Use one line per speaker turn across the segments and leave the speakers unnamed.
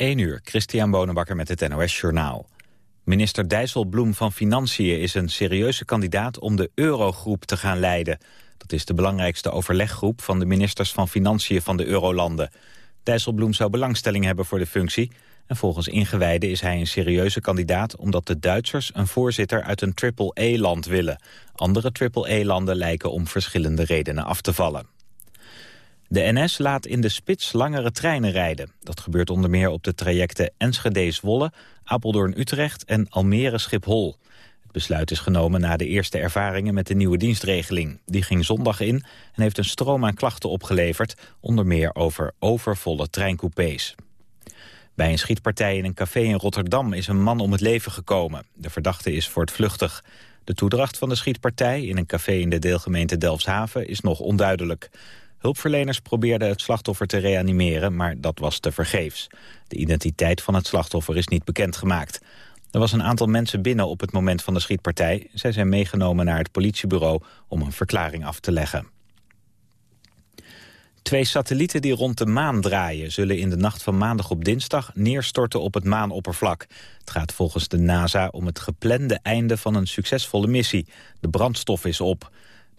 1 uur, Christian Bonenbakker met het NOS Journaal. Minister Dijsselbloem van Financiën is een serieuze kandidaat om de Eurogroep te gaan leiden. Dat is de belangrijkste overleggroep van de ministers van Financiën van de Eurolanden. Dijsselbloem zou belangstelling hebben voor de functie... en volgens ingewijden is hij een serieuze kandidaat... omdat de Duitsers een voorzitter uit een triple-E-land willen. Andere triple-E-landen lijken om verschillende redenen af te vallen. De NS laat in de spits langere treinen rijden. Dat gebeurt onder meer op de trajecten Enschede-Zwolle, Apeldoorn-Utrecht en Almere-Schiphol. Het besluit is genomen na de eerste ervaringen met de nieuwe dienstregeling. Die ging zondag in en heeft een stroom aan klachten opgeleverd... onder meer over overvolle treincoupés. Bij een schietpartij in een café in Rotterdam is een man om het leven gekomen. De verdachte is voortvluchtig. De toedracht van de schietpartij in een café in de deelgemeente Delfshaven is nog onduidelijk. Hulpverleners probeerden het slachtoffer te reanimeren, maar dat was tevergeefs. De identiteit van het slachtoffer is niet bekendgemaakt. Er was een aantal mensen binnen op het moment van de schietpartij. Zij zijn meegenomen naar het politiebureau om een verklaring af te leggen. Twee satellieten die rond de maan draaien... zullen in de nacht van maandag op dinsdag neerstorten op het maanoppervlak. Het gaat volgens de NASA om het geplande einde van een succesvolle missie. De brandstof is op.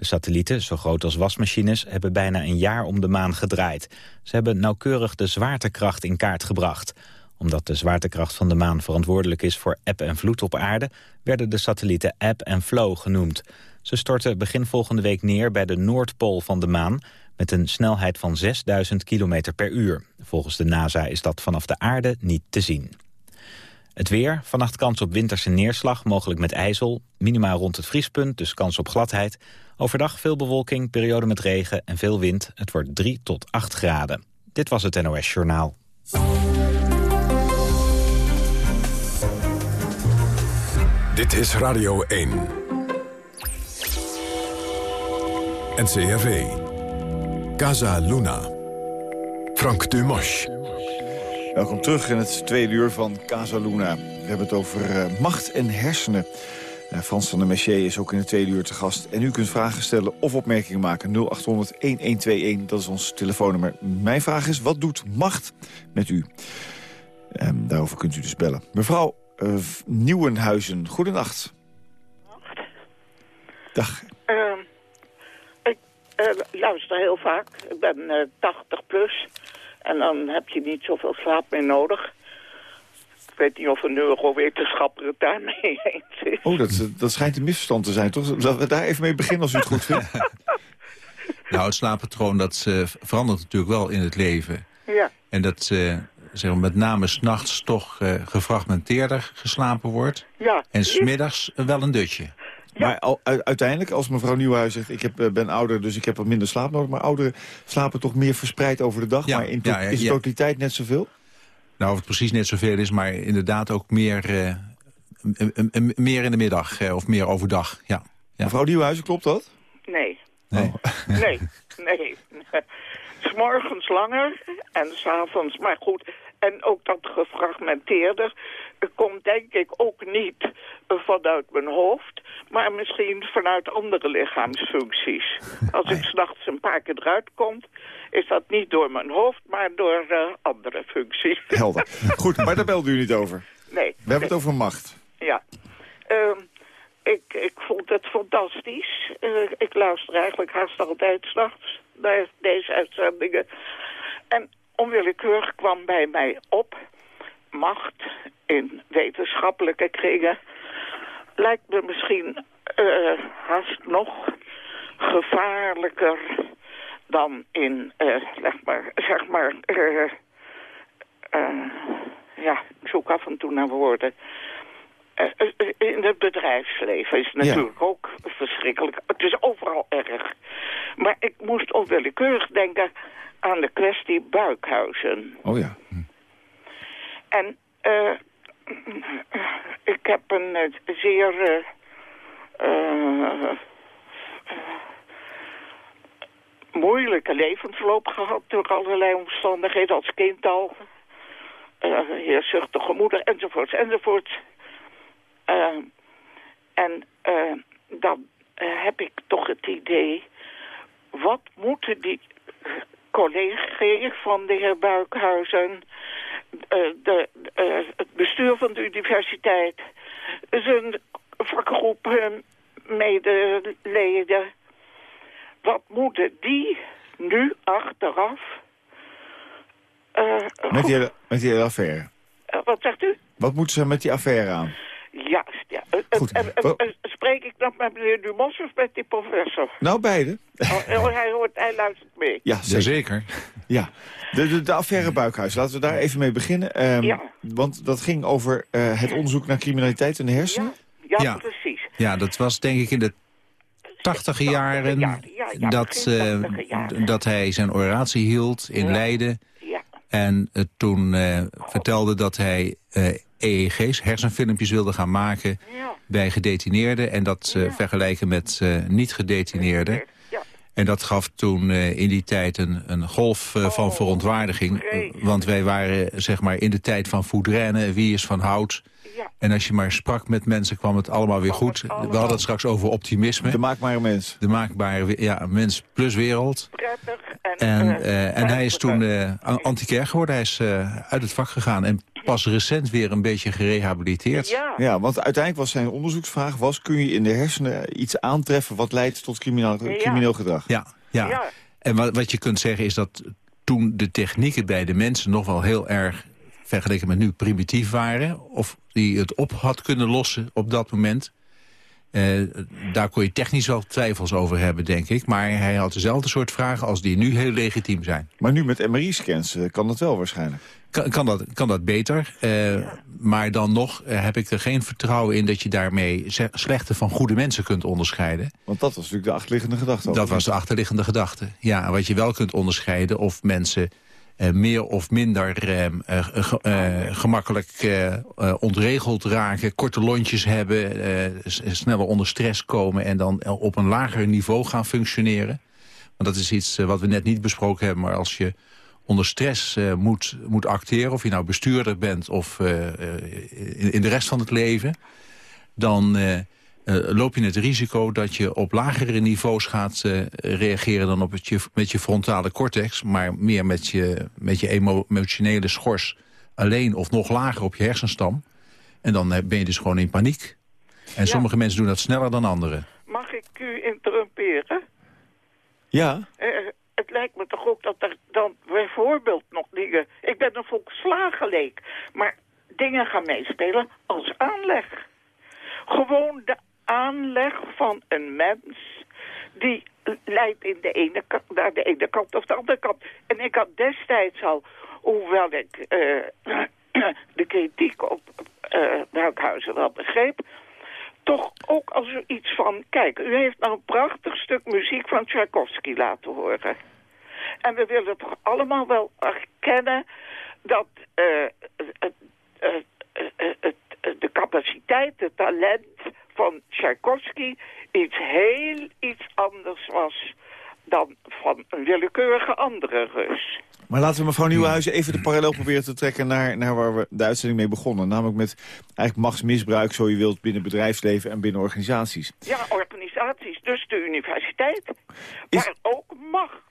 De satellieten, zo groot als wasmachines, hebben bijna een jaar om de maan gedraaid. Ze hebben nauwkeurig de zwaartekracht in kaart gebracht. Omdat de zwaartekracht van de maan verantwoordelijk is voor eb en vloed op aarde... werden de satellieten eb en flow genoemd. Ze storten begin volgende week neer bij de Noordpool van de maan... met een snelheid van 6000 km per uur. Volgens de NASA is dat vanaf de aarde niet te zien. Het weer, vannacht kans op winterse neerslag, mogelijk met ijzel. Minimaal rond het vriespunt, dus kans op gladheid. Overdag veel bewolking, periode met regen en veel wind. Het wordt 3 tot 8 graden. Dit was het NOS Journaal.
Dit is Radio 1. NCRV. Casa Luna. Frank Dumas.
Welkom terug in het tweede uur van Casa Luna. We hebben het over uh, macht en hersenen. Uh, Frans van der Messier is ook in het tweede uur te gast. En u kunt vragen stellen of opmerkingen maken. 0800-1121, dat is ons telefoonnummer. Mijn vraag is, wat doet macht met u? Um, daarover kunt u dus bellen. Mevrouw uh, Nieuwenhuizen, goedenacht. Dag.
Uh, ik luister heel vaak. Ik ben 80 plus. En dan heb je niet zoveel slaap meer nodig. Ik weet niet of een neurowetenschapper het daarmee eens is.
Oh, dat, dat schijnt een misverstand te zijn, toch? Zullen we daar even mee beginnen als u het goed vindt?
nou, het slaappatroon dat uh, verandert natuurlijk wel in het leven.
Ja.
En dat uh, zeg maar, met name s'nachts toch uh, gefragmenteerder geslapen wordt.
Ja.
En smiddags wel een dutje.
Ja. Maar al, uiteindelijk, als mevrouw Nieuwhuis zegt... ik heb, ben ouder, dus ik heb wat minder slaap nodig... maar ouderen slapen toch meer verspreid over de dag...
Ja,
maar in
ja, ja,
is de totaliteit net zoveel?
Nou, of het precies net zoveel is, maar inderdaad ook meer, uh, meer in de middag... Uh, of meer overdag, ja.
Mevrouw Nieuwhuizen, klopt dat?
Nee.
Nee.
Oh. nee, nee. S'morgens langer en s'avonds, maar goed... En ook dat gefragmenteerde komt denk ik ook niet vanuit mijn hoofd, maar misschien vanuit andere lichaamsfuncties. Als ik s'nachts een paar keer eruit kom, is dat niet door mijn hoofd, maar door uh, andere functies.
Helder. Goed, maar daar belde u niet over.
Nee.
We hebben het over macht.
Ja. Uh, ik, ik vond het fantastisch. Uh, ik luister eigenlijk haast altijd s'nachts naar deze uitzendingen. En onwillekeurig kwam bij mij op macht in wetenschappelijke kringen lijkt me misschien uh, haast nog gevaarlijker dan in, uh, zeg maar, zeg maar uh, ja, ik zoek af en toe naar woorden. in het bedrijfsleven is het natuurlijk ja. ook verschrikkelijk. Het is overal erg. Maar ik moest onwillekeurig denken aan de kwestie buikhuizen.
Oh ja. Hm.
En ik heb een uh, zeer uh, moeilijke levensloop gehad door allerlei omstandigheden als kind al. heerzuchtige moeder enzovoorts enzovoorts. en dan heb ik toch het idee, wat moeten die collega's van de heer Buikhuizen de, het bestuur van de universiteit, zijn vakgroep medeleden. Wat moeten die nu achteraf...
met, die, met die affaire?
wat zegt u?
Wat moeten ze met die affaire aan?
Juist, ja. Goed. spreek ik nog met meneer Dumos of met die professor?
Nou, beide.
Oh, oh, hij, hoort, hij luistert mee.
Ja, zeker. Ja, de, de, de, affaire Buikhuis. Laten we daar even mee beginnen. Um, ja. Want dat ging over uh, het onderzoek naar criminaliteit in de hersenen.
Ja, ja, precies.
Ja, dat was denk ik in de tachtige jaren ja, dat, uh, dat hij zijn oratie hield in Leiden. En uh, toen vertelde dat hij EEG's, hersenfilmpjes wilde gaan maken bij gedetineerden. En dat uh, vergelijken met uh, niet-gedetineerden. En dat gaf toen uh, in die tijd een, een golf uh, van oh, verontwaardiging. Want wij waren zeg maar in de tijd van Foudrenne, wie is van hout. Ja. En als je maar sprak met mensen, kwam het allemaal weer goed. We hadden het straks over optimisme.
De maakbare mens.
De maakbare ja, mens plus wereld.
Prettig.
En, en, uh, en hij is toen uh, antiquair geworden. Hij is uh, uit het vak gegaan en pas recent weer een beetje gerehabiliteerd.
Ja.
ja, want uiteindelijk was zijn onderzoeksvraag... was kun je in de hersenen iets aantreffen wat leidt tot crimineel, crimineel gedrag?
Ja, ja. ja. en wat, wat je kunt zeggen is dat toen de technieken bij de mensen nog wel heel erg vergeleken met nu primitief waren... of die het op had kunnen lossen op dat moment... Uh, daar kon je technisch wel twijfels over hebben, denk ik. Maar hij had dezelfde soort vragen als die nu heel legitiem zijn.
Maar nu met MRI-scans uh, kan dat wel waarschijnlijk?
Kan, kan, dat, kan dat beter. Uh, maar dan nog heb ik er geen vertrouwen in... dat je daarmee slechte van goede mensen kunt onderscheiden.
Want dat was natuurlijk de achterliggende gedachte.
Dat was de achterliggende gedachte. Ja, wat je wel kunt onderscheiden of mensen meer of minder uh, gemakkelijk ontregeld raken, korte lontjes hebben, sneller onder stress komen en dan op een lager niveau gaan functioneren. Want dat is iets wat we net niet besproken hebben, maar als je onder stress moet, moet acteren, of je nou bestuurder bent of in, in, de rest van het leven, dan loop je het risico dat je op lagere niveaus gaat uh, reageren... dan op het je, met je frontale cortex, maar meer met je, met je emotionele schors... alleen of nog lager op je hersenstam. En dan uh, ben je dus gewoon in paniek. En ja. sommige mensen doen dat sneller dan anderen.
Mag ik u interrumperen?
Ja.
het lijkt me toch ook dat er dan bijvoorbeeld nog dingen... Ik ben een volkslagen leek, maar dingen gaan meespelen als aanleg. Gewoon de aanleg van een mens die leidt in de ene naar de ene kant of de andere kant. En ik had destijds al, hoewel ik uh, de kritiek op uh, wel begreep, toch ook als iets van... Kijk, u heeft nou een prachtig stuk muziek van Tchaikovsky laten horen. En we willen toch allemaal wel erkennen dat uh, het, het, de capaciteit, het talent van Tchaikovsky iets heel iets anders was dan van een willekeurige andere Rus.
Maar laten we mevrouw Nieuwenhuizen even de parallel proberen te trekken... naar, naar waar we de uitzending mee begonnen. Namelijk met eigenlijk machtsmisbruik, zo je wilt, binnen bedrijfsleven en binnen organisaties.
Ja, organisaties, dus de universiteit. Is... Maar ook macht.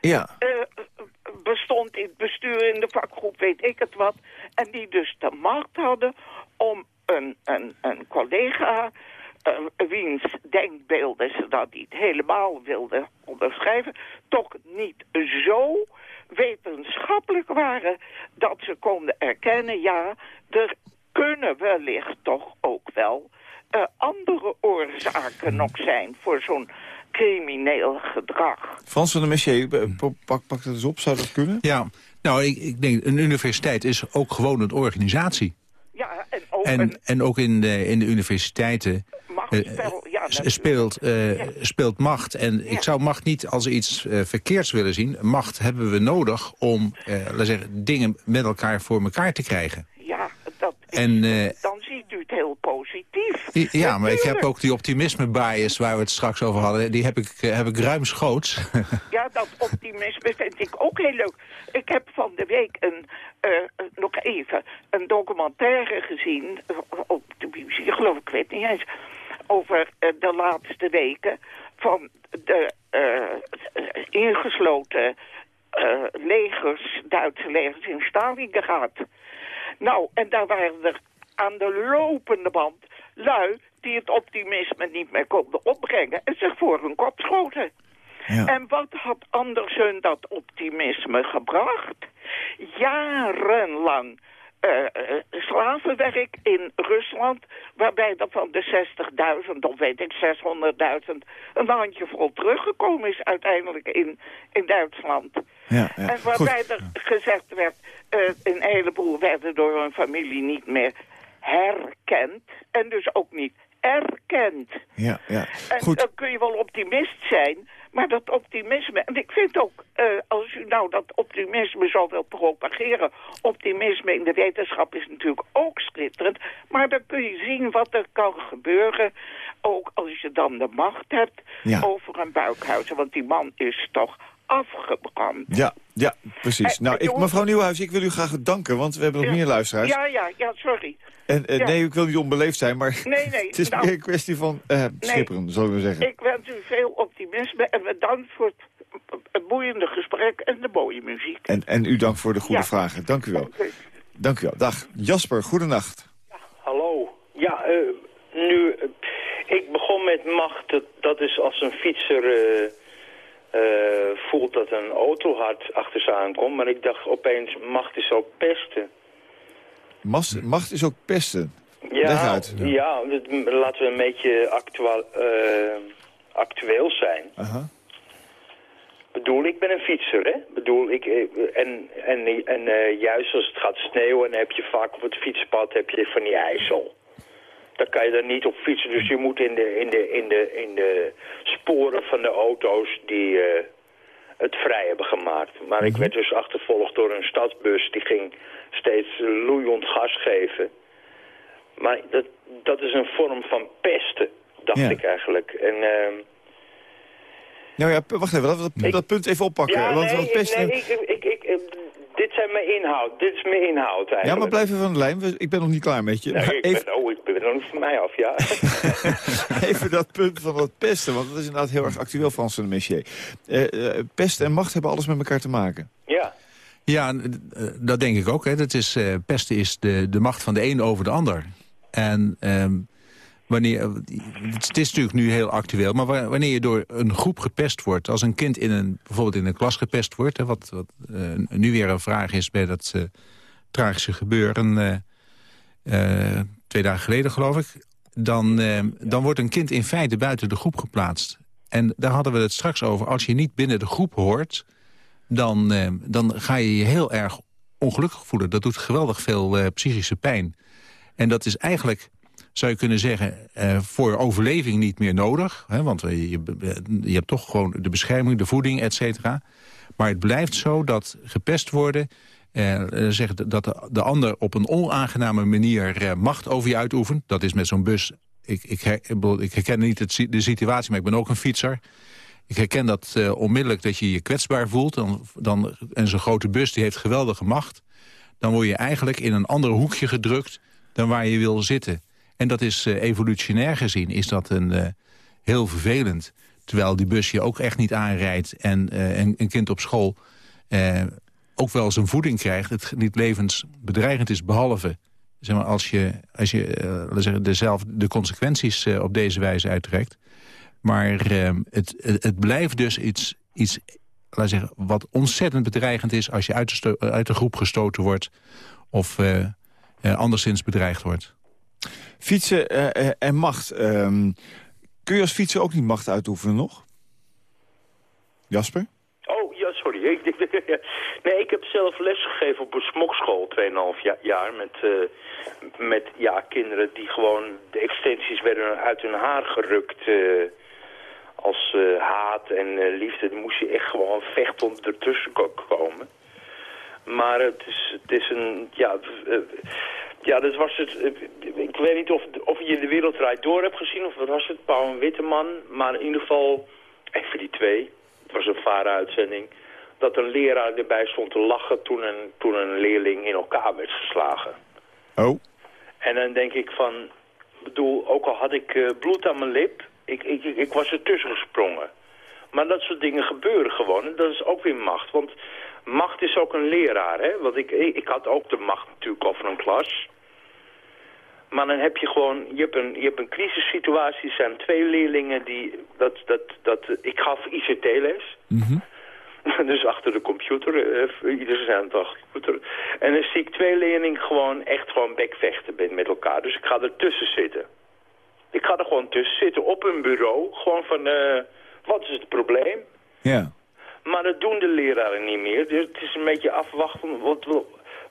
Ja.
Uh, bestond in het bestuur, in de vakgroep, weet ik het wat. En die dus de macht hadden om een, een, een collega uh, wiens denkbeelden ze dat niet helemaal wilden onderschrijven, toch niet zo wetenschappelijk waren dat ze konden erkennen, ja, er kunnen wellicht toch ook wel uh, andere oorzaken nog zijn voor zo'n crimineel gedrag.
Frans van de Messier, pak, pak dat eens op, zou dat kunnen?
Ja, nou, ik, ik denk, een universiteit is ook gewoon een organisatie.
Ja, en ook,
en, ook in de, in de universiteiten
Machtspel, ja,
speelt, uh, ja. speelt macht. En ja. ik zou macht niet als iets uh, verkeerds willen zien. Macht hebben we nodig om uh, laten zeggen, dingen met elkaar voor elkaar te krijgen.
Ja, dat is,
en,
dan ziet u het heel positief.
Ja, ja maar ik heb ook die optimisme bias waar we het straks over hadden. Die heb ik, heb ik ruimschoots.
Ja, dat optimisme vind ik ook heel leuk. Ik heb van de week een, nog even een documentaire gezien op de BBC, geloof ik, weet niet eens over uh, de laatste weken van de ingesloten legers, Duitse legers in Stalingrad. Nou, en daar waren er aan de lopende band lui die het optimisme niet meer konden opbrengen en zich voor hun kop schoten. Ja. En wat had Andersen dat optimisme gebracht? Jarenlang uh, slavenwerk in Rusland... waarbij er van de 60.000 of weet ik 600.000... een handjevol teruggekomen is uiteindelijk in, in Duitsland. Ja, ja. En waarbij er gezegd werd... Uh, een heleboel werden door hun familie niet meer herkend... en dus ook niet erkend.
Ja, ja.
En
Goed.
dan kun je wel optimist zijn... Maar dat optimisme, en ik vind ook, uh, als u nou dat optimisme zo wil propageren... optimisme in de wetenschap is natuurlijk ook schitterend... maar dan kun je zien wat er kan gebeuren... ook als je dan de macht hebt ja. over een buikhuizen. Want die man is toch afgebrand.
Ja, ja precies. En, nou, ik, mevrouw Nieuwhuis, ik wil u graag danken, want we hebben nog
ja,
meer luisteraars.
Ja, ja, ja, sorry.
En, uh, ja. Nee, ik wil niet onbeleefd zijn, maar
nee, nee,
het is
nou,
meer een kwestie van uh, schipperen, nee, zullen we zeggen.
Ik wens u veel optimisme en bedankt voor het, het boeiende gesprek en de mooie muziek.
En, en u dank voor de goede ja. vragen. Dank u wel.
Okay.
Dank u wel. Dag. Jasper, goedenacht.
Ja, hallo. Ja, uh, nu, ik begon met macht. Dat, dat is als een fietser voelt dat een auto hard achter ze aankomt. Maar ik dacht opeens, macht is ook pesten.
Macht, macht is ook pesten?
Ja, uit. ja, laten we een beetje actueel, uh, actueel zijn.
Uh -huh.
bedoel, ik ben een fietser, hè? bedoel, ik, en en, en uh, juist als het gaat sneeuwen, heb je vaak op het fietspad heb je van die ijzel. Dan kan je er niet op fietsen, dus je moet in de, in de, in de, in de sporen van de auto's die uh, het vrij hebben gemaakt. Maar mm -hmm. ik werd dus achtervolgd door een stadsbus, die ging steeds loeiend gas geven. Maar dat, dat is een vorm van pesten, dacht
Ja.
ik eigenlijk. En, ehm,
Nou ja, wacht even, laten we dat, dat punt even oppakken.
ja,
want,
nee,
want pesten...
nee, ik, ik, ik, dit zijn mijn inhoud. Dit is mijn inhoud eigenlijk.
ja, maar blijf even van de lijn. Ik ben nog niet klaar met je.
Nee, ik
even,
ben, oh, ik ben nog niet van mij af, ja.
even dat punt van dat pesten, want dat is inderdaad heel erg actueel, Frans van de Messier. Eh, eh, pest en macht hebben alles met elkaar te maken.
ja.
Ja, eh, dat denk ik ook. Hè. Dat is, eh, pesten is de, de macht van de een over de ander. En ehm, wanneer, het is natuurlijk nu heel actueel... maar wa- wanneer je door een groep gepest wordt... als een kind in een, bijvoorbeeld in een klas gepest wordt... Hè, wat, wat eh, nu weer een vraag is bij dat eh, tragische gebeuren... eh, eh, twee dagen geleden geloof ik... Dan, eh, dan wordt een kind in feite buiten de groep geplaatst. En daar hadden we het straks over. Als je niet binnen de groep hoort dan, eh, dan ga je je heel erg ongelukkig voelen. Dat doet geweldig veel eh, psychische pijn. En dat is eigenlijk, zou je kunnen zeggen, eh, voor overleving niet meer nodig. Hè, want je, je, hebt toch gewoon de bescherming, de voeding, et cetera. Maar het blijft zo dat gepest worden... Zeggen dat de, de ander op een onaangename manier macht over je uitoefent. Dat is met zo'n bus. Ik, ik, ik herken niet de situatie, maar ik ben ook een fietser. Ik herken dat eh, onmiddellijk dat je je kwetsbaar voelt. Dan, dan, en zo'n grote bus die heeft geweldige macht. Dan word je eigenlijk in een ander hoekje gedrukt dan waar je wil zitten. En dat is eh, evolutionair gezien is dat een, eh, heel vervelend. Terwijl die bus je ook echt niet aanrijdt en een, een kind op school ook wel zijn voeding krijgt. Het niet levensbedreigend is behalve zeg maar, als je, als je we zeggen, dezelfde, de consequenties op deze wijze uittrekt. Maar eh, het, het, het blijft dus iets, iets laten we zeggen, wat ontzettend bedreigend is... als je uit de, uit de groep gestoten wordt of eh, eh, anderszins bedreigd wordt.
Fietsen eh, en macht. ehm, kun je als fietser ook niet macht uitoefenen nog? Jasper?
Oh, ja, sorry. Ik- nee, ik heb zelf lesgegeven op een smokschool, 2,5 ja- jaar, met, eh, met ja, kinderen die gewoon, de extensies werden uit hun haar gerukt eh, als eh, haat en eh, liefde. Dan moest je echt gewoon vechtend ertussen ko- komen. Maar het is, het is een, ja, eh, ja, dat was het, ik weet niet of, of je de wereld draait door hebt gezien, of wat was het, Paul en Witteman, maar in ieder geval, even die twee, het was een vare-uitzending, dat een leraar erbij stond te lachen toen een, toen een leerling in elkaar werd geslagen.
Oh,
En dan denk ik van, bedoel, ook al had ik bloed aan mijn lip, ik, ik, ik, was er tussen gesprongen. Maar dat soort dingen gebeuren gewoon en dat is ook weer macht. Want macht is ook een leraar, hè? Want ik, ik had ook de macht natuurlijk over een klas. Maar dan heb je gewoon, je hebt een, je hebt een crisissituatie, er zijn twee leerlingen die, dat, dat, dat, ik gaf ICT-les. dus achter de computer, ieder zijn toch computer. En dan zie ik twee leerlingen gewoon echt gewoon bekvechten met elkaar. Dus ik ga ertussen zitten. Ik ga er gewoon tussen zitten op een bureau. Gewoon van, uh, wat is het probleem?
Ja.
Maar dat doen de leraren niet meer. Dus het is een beetje afwachten. Want,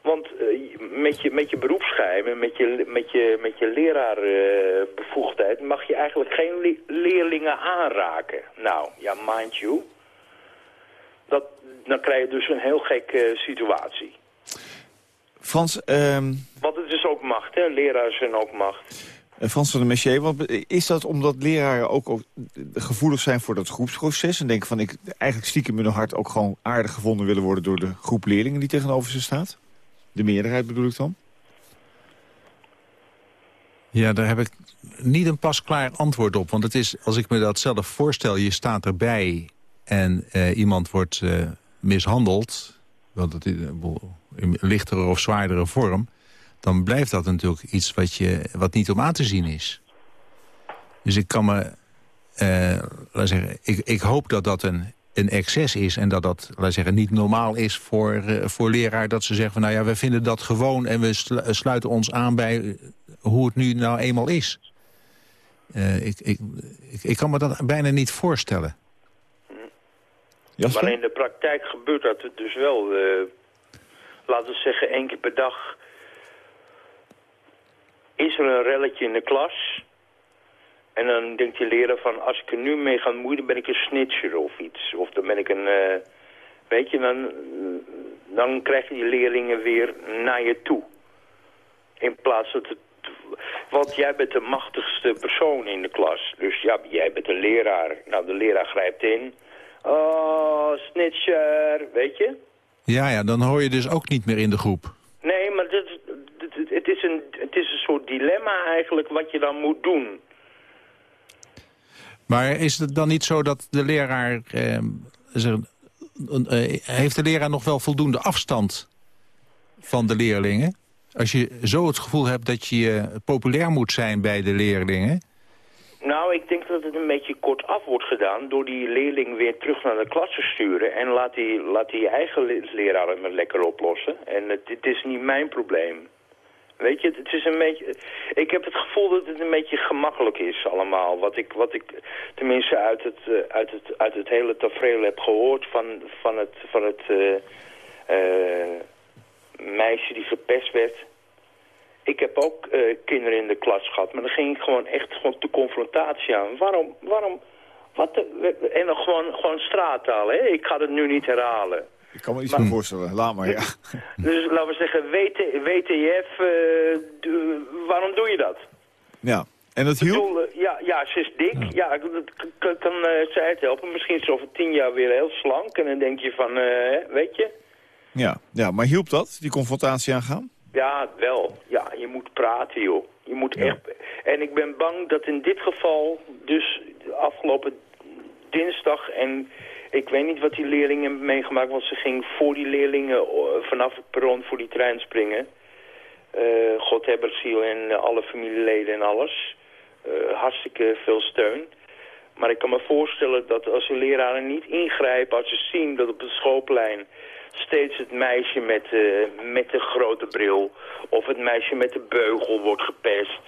want uh, met, je, met je beroepsgeheim met je, met je, met je leraarbevoegdheid... Mag je eigenlijk geen leerlingen aanraken. Nou, ja, mind you. Dat, dan krijg je dus een heel gekke situatie.
Frans... Um...
Want het is ook macht, hè? Leraren zijn ook macht.
Eh, Frans van der Messier, is dat omdat leraren ook, gevoelig zijn voor dat groepsproces... en denken van ik eigenlijk stiekem in hun hart ook gewoon aardig gevonden willen worden... door de groep leerlingen die tegenover ze staat? De meerderheid bedoel ik dan?
Ja, daar heb ik niet een pasklaar antwoord op. Want het is, als ik me dat zelf voorstel, je staat erbij... en eh, iemand wordt uh, mishandeld... want het in lichtere of zwaardere vorm dan blijft dat natuurlijk iets wat, je, wat niet om aan te zien is. Dus ik kan me... Uh, laat zeggen, ik, ik hoop dat dat een, een excess is en dat dat laat zeggen, niet normaal is voor, uh, voor leraar... dat ze zeggen van nou ja, we vinden dat gewoon en we sluiten ons aan bij hoe het nu nou eenmaal is. Uh, ik, ik, ik, ik, kan me dat bijna niet voorstellen.
Jasper? Maar in de praktijk gebeurt dat dus wel, laten we zeggen, één keer per dag is er een relletje in de klas. En dan denkt je leraar van, als ik er nu mee ga moeien, ben ik een snitcher of iets. Of dan ben ik een, uh, weet je, dan, dan krijg je die leerlingen weer naar je toe. In plaats dat het, want jij bent de machtigste persoon in de klas. Dus ja, jij bent de leraar. Nou, de leraar grijpt in. Oh, snitcher, weet je?
Ja, ja, dan hoor je dus ook niet meer in de groep.
Nee, maar dat, het, is een, het is een soort dilemma eigenlijk wat je dan moet doen.
Maar is het dan niet zo dat de leraar... Eh, eh, heeft de leraar nog wel voldoende afstand van de leerlingen? Als je zo het gevoel hebt dat je populair moet zijn bij de leerlingen...
Nou, ik denk dat het een beetje kort af wordt gedaan... door die leerling weer terug naar de klas te sturen... en laat die, laat die eigen leraar het maar lekker oplossen. En het, het is niet mijn probleem. Weet je, het is een beetje... Ik heb het gevoel dat het een beetje gemakkelijk is allemaal. Wat ik, wat ik tenminste uit het, uh, uit het, uit het hele tafereel heb gehoord van, van het, van het uh, meisje die gepest werd. Ik heb ook kinderen in de klas gehad, maar dan ging ik gewoon echt gewoon de confrontatie aan. Waarom, waarom, wat en dan gewoon, gewoon straattaal, hè? Ik ga het nu niet herhalen.
Ik kan me iets maar, voorstellen. Laat maar, ja.
Dus laten we zeggen, WT, WTF, uh, waarom doe je dat?
Ja. En dat hielp?
Uh, ja, ja, ze is dik. Ja, ja dat kan uh, zij het helpen. Misschien is ze over tien jaar weer heel slank. En dan denk je van, uh, weet je...
Ja, ja, maar hielp dat, die confrontatie aangaan?
Ja, wel. Ja, je moet praten, joh. Je moet ja. echt... En ik ben bang dat in dit geval, dus afgelopen dinsdag en ik weet niet wat die leerlingen hebben meegemaakt, want ze ging voor die leerlingen eh, vanaf het perron voor die trein springen. Uh, God hebben ziel en alle familieleden en alles. Uh, hartstikke veel steun. Maar ik kan me voorstellen dat als de leraren niet ingrijpen, als ze zien dat op het schoolplein steeds het meisje met, met de grote bril of het meisje met de beugel wordt gepest.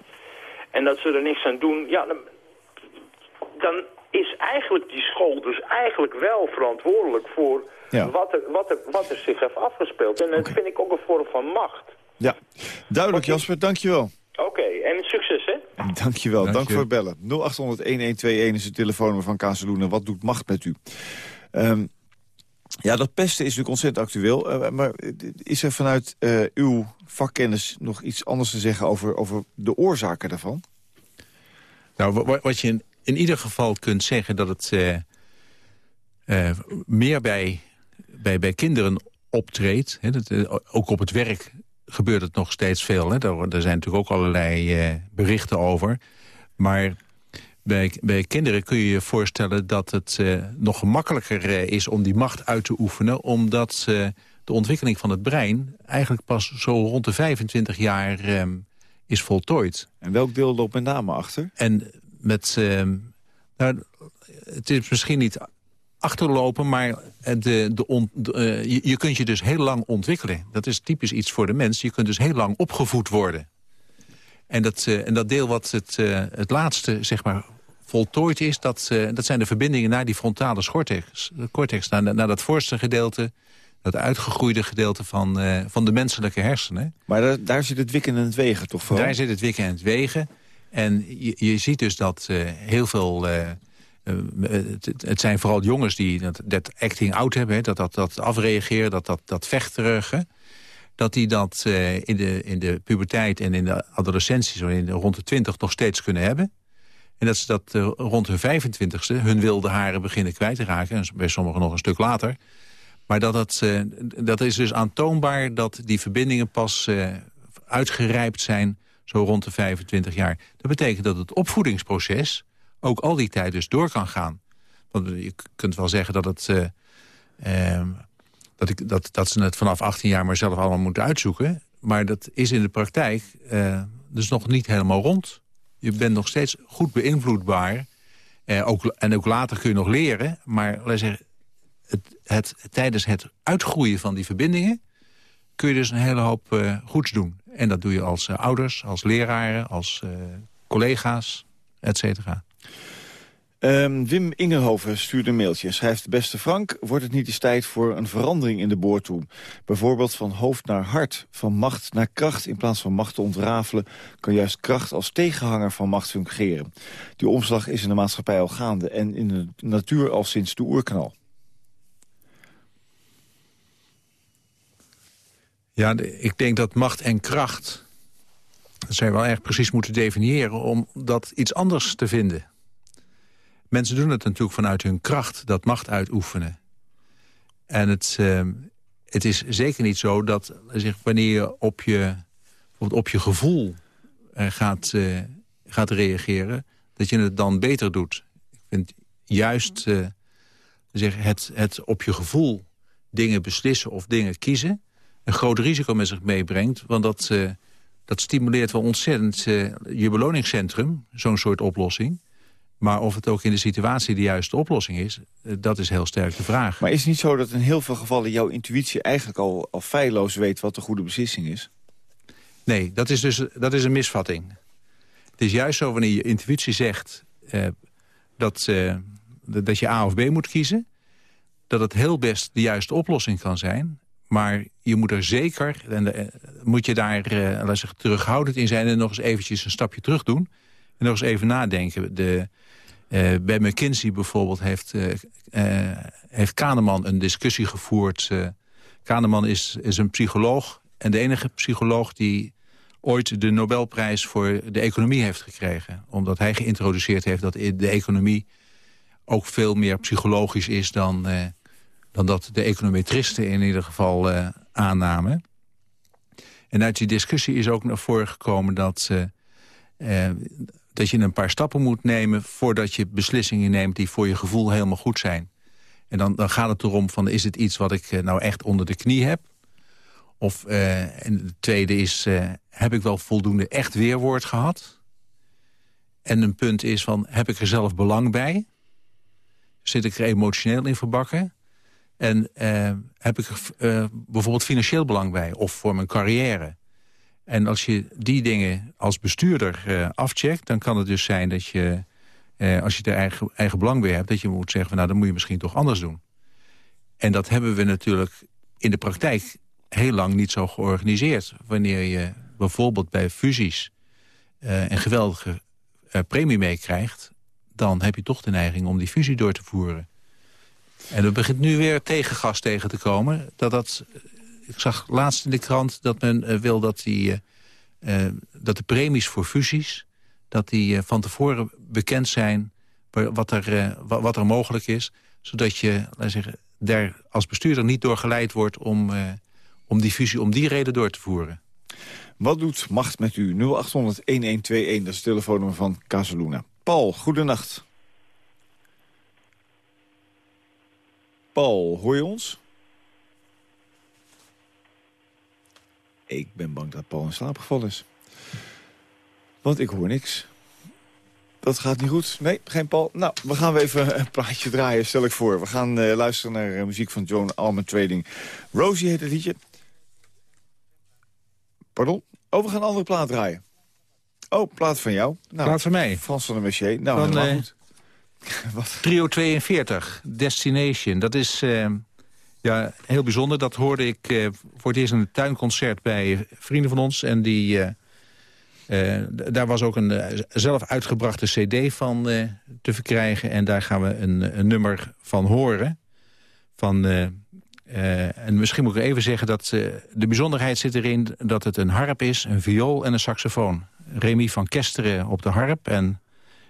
En dat ze er niks aan doen, ja, dan is eigenlijk die school dus eigenlijk wel verantwoordelijk voor wat, er, wat, er, wat er zich heeft afgespeeld. En dat vind ik ook een vorm van macht.
Ja, duidelijk Jasper, dankjewel.
Oké, okay, en succes hè?
Dankjewel, dank, dank voor het bellen. 0800-1121 is het telefoonnummer van Kazeloenen. Wat doet macht met u? Um, ja, dat pesten is natuurlijk ontzettend actueel. Uh, maar is er vanuit uh, uw vakkennis nog iets anders te zeggen over, over de oorzaken daarvan?
Nou, wat je in ieder geval kunt zeggen dat het uh, uh, meer bij, bij, bij kinderen optreedt. Hè, dat, uh, ook op het werk gebeurt het nog steeds veel. Hè. Daar, daar zijn natuurlijk ook allerlei berichten over. Maar bij, bij kinderen kun je je voorstellen dat het uh, nog gemakkelijker uh, is om die macht uit te oefenen. Omdat de ontwikkeling van het brein eigenlijk pas zo rond de 25 jaar ehm, is voltooid.
En welk deel loopt met name achter?
En met, ehm, nou, het is misschien niet achterlopen, maar de, de on, je, je kunt je dus heel lang ontwikkelen. Dat is typisch iets voor de mens. Je kunt dus heel lang opgevoed worden. En dat, uh, en dat deel wat het, uh, het laatste zeg maar, voltooid is... Dat, dat zijn de verbindingen naar die frontale cortex. cortex naar, naar dat voorste gedeelte, dat uitgegroeide gedeelte van, van de menselijke hersenen.
Maar daar, daar zit het wikken en het wegen toch vooral?
Daar zit het wikken en het wegen. En je, ziet dus dat heel veel... Het, het, zijn vooral jongens die dat, acting out hebben, hè, dat, dat, dat afreageren, dat, dat, dat vechterige dat die dat in, de, in de puberteit en in de adolescentie... zo in de, rond de twintig nog steeds kunnen hebben. En dat ze dat rond hun 25ste hun wilde haren beginnen kwijt te raken. En bij sommigen nog een stuk later. Maar dat, dat, dat is dus aantoonbaar dat die verbindingen pas uitgerijpt zijn... zo rond de 25 jaar. Dat betekent dat het opvoedingsproces ook al die tijd dus door kan gaan. Want je kunt wel zeggen dat het... Ehm, dat, ik, dat, dat ze het vanaf 18 jaar maar zelf allemaal moeten uitzoeken. Maar dat is in de praktijk uh, dus nog niet helemaal rond. Je bent nog steeds goed beïnvloedbaar. Uh, ook, en ook later kun je nog leren. Maar zeggen, het, het, tijdens het uitgroeien van die verbindingen... kun je dus een hele hoop goeds doen. En dat doe je als ouders, als leraren, als collega's, et cetera.
Um, Wim Ingerhoven stuurde een mailtje schrijft... Beste Frank, wordt het niet eens tijd voor een verandering in de boortoe? Bijvoorbeeld van hoofd naar hart, van macht naar kracht... in plaats van macht te ontrafelen... kan juist kracht als tegenhanger van macht fungeren. Die omslag is in de maatschappij al gaande... en in de natuur al sinds de oerknal.
Ja, ik denk dat macht en kracht... dat je wel erg precies moeten definiëren... om dat iets anders te vinden... Mensen doen het natuurlijk vanuit hun kracht, dat macht uitoefenen. En het, uh, het is zeker niet zo dat zeg, wanneer je op je, op je gevoel uh, gaat, uh, gaat reageren... dat je het dan beter doet. Ik vind juist zeg, het, het op je gevoel dingen beslissen of dingen kiezen... een groot risico met zich meebrengt. Want dat, dat stimuleert wel ontzettend je beloningscentrum, zo'n soort oplossing... Maar of het ook in de situatie de juiste oplossing is, eh, dat is heel sterk de vraag.
Maar is het niet zo dat in heel veel gevallen jouw intuïtie eigenlijk al, al feilloos weet wat de goede beslissing is?
Nee, dat is dus dat is een misvatting. Het is juist zo wanneer je intuïtie zegt eh, dat, eh, dat je A of B moet kiezen... dat het heel best de juiste oplossing kan zijn... maar je moet er zeker, en uh, moet je daar uh, laat zeggen, terughoudend in zijn... en nog eens eventjes een stapje terug doen... en nog eens even nadenken. De, uh, bij McKinsey bijvoorbeeld heeft, uh, heeft Kahneman een discussie gevoerd. Kahneman is, is een psycholoog en de enige psycholoog die ooit de Nobelprijs voor de economie heeft gekregen. Omdat hij geïntroduceerd heeft dat de economie ook veel meer psychologisch is dan, dan dat de econometristen in ieder geval aannamen. En uit die discussie is ook naar voren gekomen dat dat je een paar stappen moet nemen... voordat je beslissingen neemt die voor je gevoel helemaal goed zijn. En dan, dan gaat het erom van, is het iets wat ik eh, nou echt onder de knie heb? Of, uh, en de tweede is, uh, heb ik wel voldoende echt weerwoord gehad? En een punt is van, heb ik er zelf belang bij? Zit ik er emotioneel in verbakken? En uh, heb ik er bijvoorbeeld financieel belang bij? Of voor mijn carrière? En als je die dingen als bestuurder uh, afcheckt... dan kan het dus zijn dat je, uh, als je er eigen, eigen belang bij hebt... dat je moet zeggen, van, nou, dan moet je misschien toch anders doen. En dat hebben we natuurlijk in de praktijk heel lang niet zo georganiseerd. Wanneer je bijvoorbeeld bij fusies uh, een geweldige premie meekrijgt... dan heb je toch de neiging om die fusie door te voeren. En er begint nu weer tegengas tegen te komen... dat dat ik zag laatst in de krant dat men uh, wil dat, die, uh, dat de premies voor fusies... dat die van tevoren bekend zijn wat er, wat er mogelijk is. Zodat je laat zeggen, daar als bestuurder niet door geleid wordt... om, om die fusie om die reden door te voeren.
Wat doet macht met u? 0800-1121, dat is het telefoonnummer van Casaluna. Paul, goedenacht. Paul, hoor je ons? Ik ben bang dat Paul in slaap gevallen is. Want ik hoor niks. Dat gaat niet goed. Nee, geen Paul. Nou, we gaan weer even een plaatje draaien, stel ik voor. We gaan uh, luisteren naar uh, muziek van Joan Almond Trading. Rosie heet het liedje. Pardon? Oh, we gaan een andere plaat draaien. Oh, plaat van jou.
Nou, plaat van mij.
Frans van de Mercier. Nou, van, uh, goed.
Wat? Trio 42, Destination. Dat is ja, heel bijzonder. Dat hoorde ik voor het eerst in een tuinconcert bij vrienden van ons. En die uh, daar was ook een zelf uitgebrachte cd van te verkrijgen. En daar gaan we een, een nummer van horen. Van, en misschien moet ik even zeggen dat de bijzonderheid zit erin... dat het een harp is, een viool en een saxofoon. Remy van Kesteren op de harp en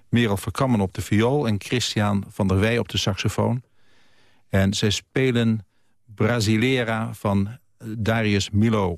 Merel Verkammen op de viool... en Christian van der Wij op de saxofoon. En zij spelen Brasilera van Darius Milo...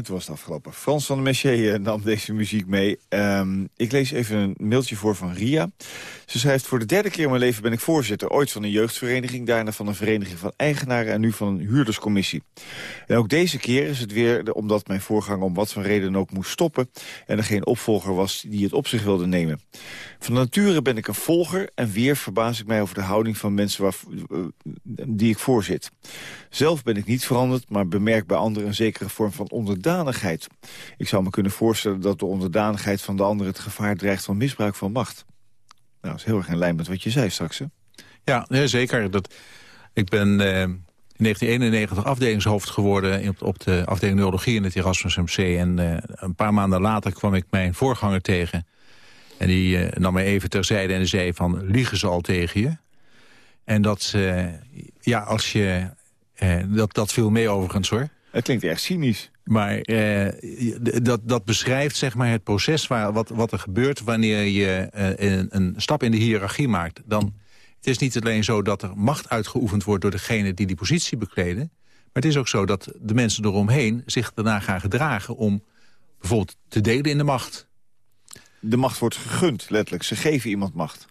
Het was het afgelopen. Frans van de Messier eh, nam deze muziek mee. Um, ik lees even een mailtje voor van Ria. Ze schrijft, voor de derde keer in mijn leven ben ik voorzitter. Ooit van een jeugdvereniging, daarna van een vereniging van eigenaren... en nu van een huurderscommissie. En ook deze keer is het weer omdat mijn voorganger om wat voor reden ook moest stoppen... en er geen opvolger was die het op zich wilde nemen. Van nature ben ik een volger en weer verbaas ik mij over de houding van mensen waar, eh, die ik voorzit. Zelf ben ik niet veranderd, maar bemerk bij anderen een zekere vorm van onderdanigheid. Ik zou me kunnen voorstellen dat de onderdanigheid van de ander het gevaar dreigt van misbruik van macht. Nou, dat is heel erg in lijn met wat je zei straks, hè?
Ja, nee, zeker. Dat, ik ben eh, in 1991 afdelingshoofd geworden op, op de afdeling neurologie in het Erasmus MC. En eh, een paar maanden later kwam ik mijn voorganger tegen. En die uh, nam mij even terzijde en zei van, liegen ze al tegen je? En dat, ja, als je, dat, dat viel mee overigens hoor.
Het klinkt echt cynisch.
Maar dat, dat beschrijft zeg maar, het proces waar, wat, wat er gebeurt wanneer je een, een, stap in de hiërarchie maakt. Dan, het is niet alleen zo dat er macht uitgeoefend wordt door degene die die positie bekleden. Maar het is ook zo dat de mensen eromheen zich daarna gaan gedragen om bijvoorbeeld te delen in de macht.
De macht wordt gegund, letterlijk. Ze geven iemand macht.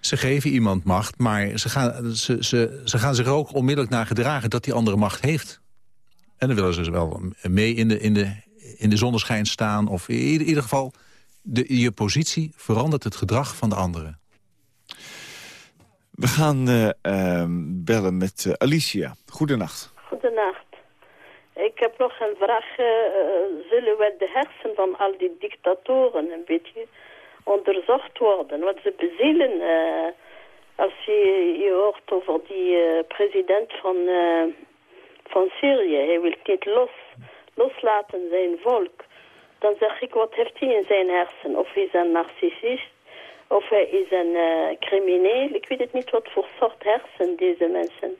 Ze geven iemand macht, maar ze gaan, ze, ze, ze gaan zich er ook onmiddellijk naar gedragen... dat die andere macht heeft. En dan willen ze dus wel mee in de, in de, in de zonneschijn staan. Of in ieder, in ieder geval, de, je positie verandert het gedrag van de anderen.
We gaan uh, uh, bellen met uh, Alicia. Goedenacht.
Goedenacht. Ik heb nog een vraag. Uh, zullen we de hersen van al die dictatoren een beetje onderzocht worden? Want ze bezielen, als je, je hoort over die president van, van Syrië, hij wil niet los, loslaten zijn volk. Dan zeg ik, wat heeft hij in zijn hersen? Of is hij een narcissist? Of hij is een uh, crimineel. Ik weet het niet wat voor soort hersen deze mensen.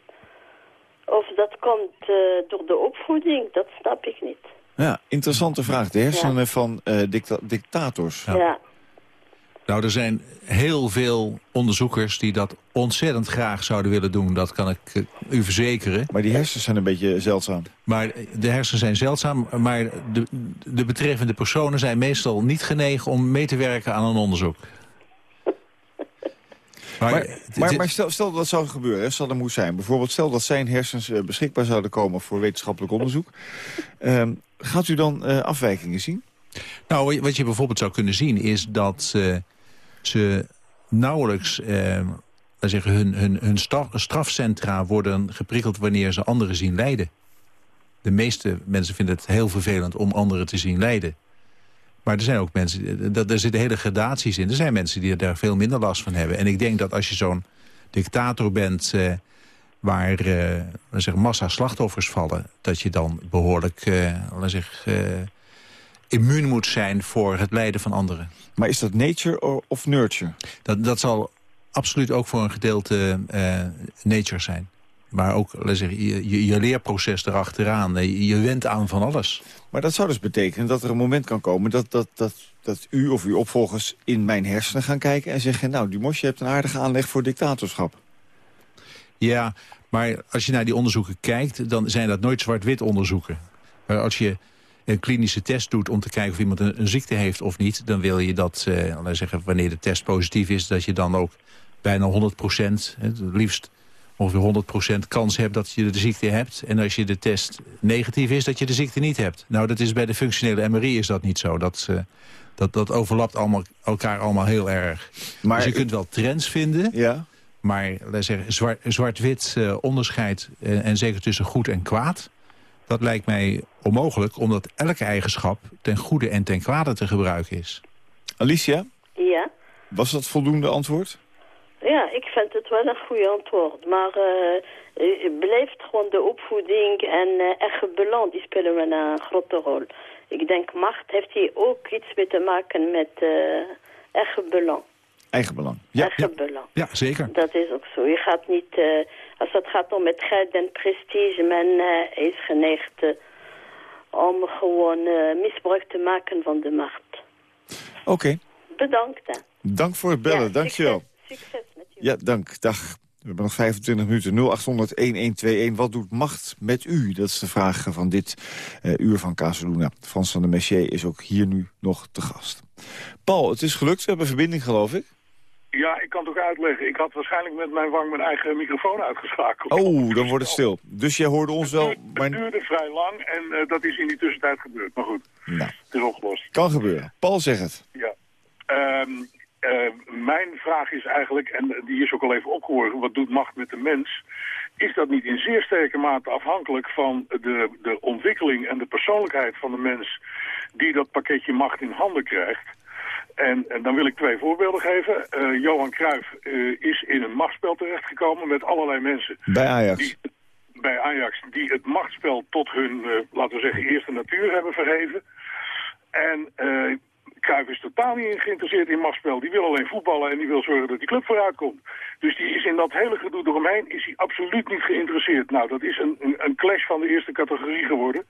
Of dat komt uh, door de opvoeding, dat snap ik niet.
Ja, interessante vraag. De hersenen ja. van uh, dicta dictators.
Ja. ja.
Nou, er zijn heel veel onderzoekers die dat ontzettend graag zouden willen doen. Dat kan ik u verzekeren.
Maar die hersens zijn een beetje zeldzaam.
Maar de hersenen zijn zeldzaam, maar de, de betreffende personen zijn meestal niet genegen om mee te werken aan een onderzoek.
Maar, maar, maar, maar stel, stel, dat dat zou gebeuren, hè, moet zijn. Bijvoorbeeld stel dat zijn hersens uh, beschikbaar zouden komen voor wetenschappelijk onderzoek. Uh, gaat u dan afwijkingen zien?
Nou, wat je bijvoorbeeld zou kunnen zien is dat uh, ze nauwelijks... zeggen, hun, hun, hun strafcentra worden geprikkeld wanneer ze anderen zien lijden. De meeste mensen vinden het heel vervelend om anderen te zien lijden. Maar er zijn ook mensen, er zitten hele gradaties in. Er zijn mensen die daar veel minder last van hebben. En ik denk dat als je zo'n dictator bent... Eh, waar uh, zeg, massa slachtoffers vallen... dat je dan behoorlijk uh, zeg, uh, immuun moet zijn voor het lijden van anderen.
Maar is dat nature of nurture?
Dat, dat zal absoluut ook voor een gedeelte nature zijn. Maar ook zeggen, je, je, leerproces erachteraan. Je went aan van alles.
Maar dat zou dus betekenen dat er een moment kan komen... dat, dat, dat, dat u of uw opvolgers in mijn hersenen gaan kijken... en zeggen, nou, Dumos, je hebt een aardige aanleg voor dictatorschap.
Ja, maar als je naar die onderzoeken kijkt... dan zijn dat nooit zwart-wit onderzoeken. Maar als je een klinische test doet om te kijken of iemand een, een ziekte heeft of niet... dan wil je dat, eh, zeggen, wanneer de test positief is... dat je dan ook bijna 100 procent, het liefst ongeveer 100% kans hebt dat je de ziekte hebt. En als je de test negatief is, dat je de ziekte niet hebt. Nou, dat is bij de functionele MRI is dat niet zo. Dat, uh, dat, dat overlapt allemaal, elkaar allemaal heel erg. Maar dus je kunt wel trends vinden.
Ja.
Maar zwart-wit zwart uh, onderscheid, uh, en zeker tussen goed en kwaad... dat lijkt mij onmogelijk, omdat elke eigenschap ten goede en ten kwade te gebruiken is.
Alicia?
Ja?
Was dat voldoende antwoord?
Ja, ik vind het wel een goede antwoord. Maar uh, het blijft gewoon de opvoeding en uh, eigen belang, die spelen wel een grote rol. Ik denk macht heeft hier ook iets mee te maken met uh, eigen belang.
Eigen belang, ja.
Eigen
ja.
belang.
Ja, zeker.
Dat is ook zo. Je gaat niet, uh, als het gaat om het geld en prestige, men uh, is geneigd uh, om gewoon misbruik te maken van de macht.
Oké. Okay.
Bedankt. Hè.
Dank voor het bellen, ja, dankjewel.
Succes.
Ja, dank. Dag. We hebben nog 25 minuten. 0800-1121. Wat doet macht met u? Dat is de vraag van dit uh, uur van Casaluna. Frans van der Messier is ook hier nu nog te gast. Paul, het is gelukt. We hebben verbinding, geloof ik.
Ja, ik kan toch uitleggen. Ik had waarschijnlijk met mijn wang mijn eigen microfoon uitgeschakeld.
Oh, dan wordt het stil. Dus jij hoorde ons wel...
Het duurde, maar... het duurde vrij lang en uh, dat is in die tussentijd gebeurd. Maar goed,
nou,
het is opgelost.
Kan gebeuren. Paul, zeg het.
Ja. Um, uh, mijn vraag is eigenlijk, en die is ook al even opgeworpen, wat doet macht met de mens? Is dat niet in zeer sterke mate afhankelijk van de, de ontwikkeling en de persoonlijkheid van de mens die dat pakketje macht in handen krijgt? En, en dan wil ik twee voorbeelden geven. Uh, Johan Cruijff uh, is in een machtsspel terechtgekomen met allerlei mensen.
Bij Ajax?
Die, bij Ajax, die het machtsspel tot hun, laten we zeggen, eerste natuur hebben verheven. En Cruijff is totaal niet geïnteresseerd in machtsspel. Die wil alleen voetballen en die wil zorgen dat die club vooruit komt. Dus die is in dat hele gedoe eromheen is hij absoluut niet geïnteresseerd. Nou, dat is een, een, een clash van de eerste categorie geworden.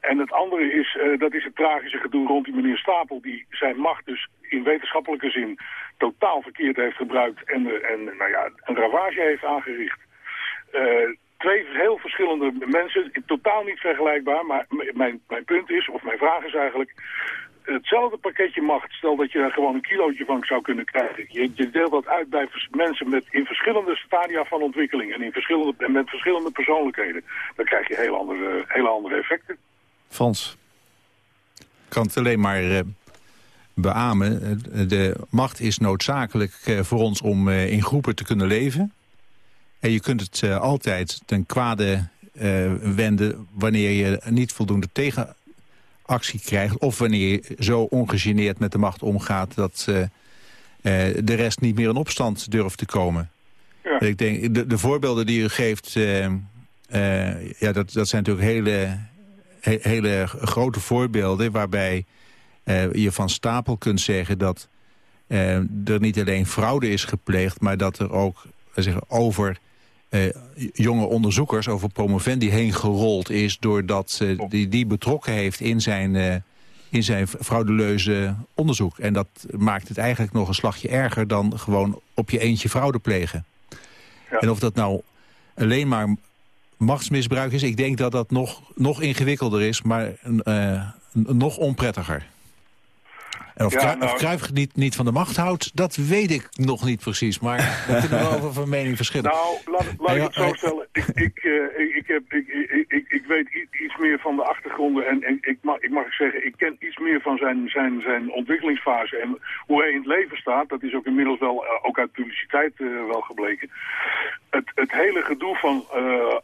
En het andere is, uh, dat is het tragische gedoe rond die meneer Stapel... die zijn macht dus in wetenschappelijke zin totaal verkeerd heeft gebruikt... en, uh, en nou ja, een ravage heeft aangericht. Uh, twee heel verschillende mensen, totaal niet vergelijkbaar. Maar mijn, mijn punt is, of mijn vraag is eigenlijk hetzelfde pakketje macht, stel dat je er gewoon een kilootje van zou kunnen krijgen. Je, je deelt dat uit bij mensen met, in verschillende stadia van ontwikkeling en in verschillende, en met verschillende persoonlijkheden. Dan krijg je heel andere, hele andere effecten.
Frans?
Ik kan het alleen maar uh, beamen. De macht is noodzakelijk uh, voor ons om uh, in groepen te kunnen leven. En je kunt het altijd ten kwade wenden wanneer je niet voldoende tegen actie krijgt... of wanneer je zo ongegeneerd met de macht omgaat... dat uh, de rest niet meer in opstand durft te komen. Ja. Ik denk, de, de, voorbeelden die u geeft... Uh, ja, dat, dat zijn natuurlijk hele, he, hele grote voorbeelden... waarbij je van stapel kunt zeggen dat er niet alleen fraude is gepleegd... maar dat er ook zeggen, over uh, jonge onderzoekers over promovendi heen gerold is... doordat die, die betrokken heeft in zijn, in zijn fraudeleuze onderzoek. En dat maakt het eigenlijk nog een slagje erger... dan gewoon op je eentje fraude plegen. Ja. En of dat nou alleen maar machtsmisbruik is... ik denk dat dat nog, nog ingewikkelder is, maar nog onprettiger. En of, ja, nou, niet, niet van de macht houdt, dat weet ik nog niet precies. Maar daar kunnen we over van mening verschillen.
Nou, laat, laat ik het zo stellen. Ik, ik, uh, ik, heb, ik, ik, ik weet iets meer van de achtergronden. En, en ik, mag, ik mag zeggen, ik ken iets meer van zijn, zijn, zijn ontwikkelingsfase. En hoe hij in het leven staat, dat is ook inmiddels wel, uh, ook uit publiciteit uh, wel gebleken. Het, het hele gedoe van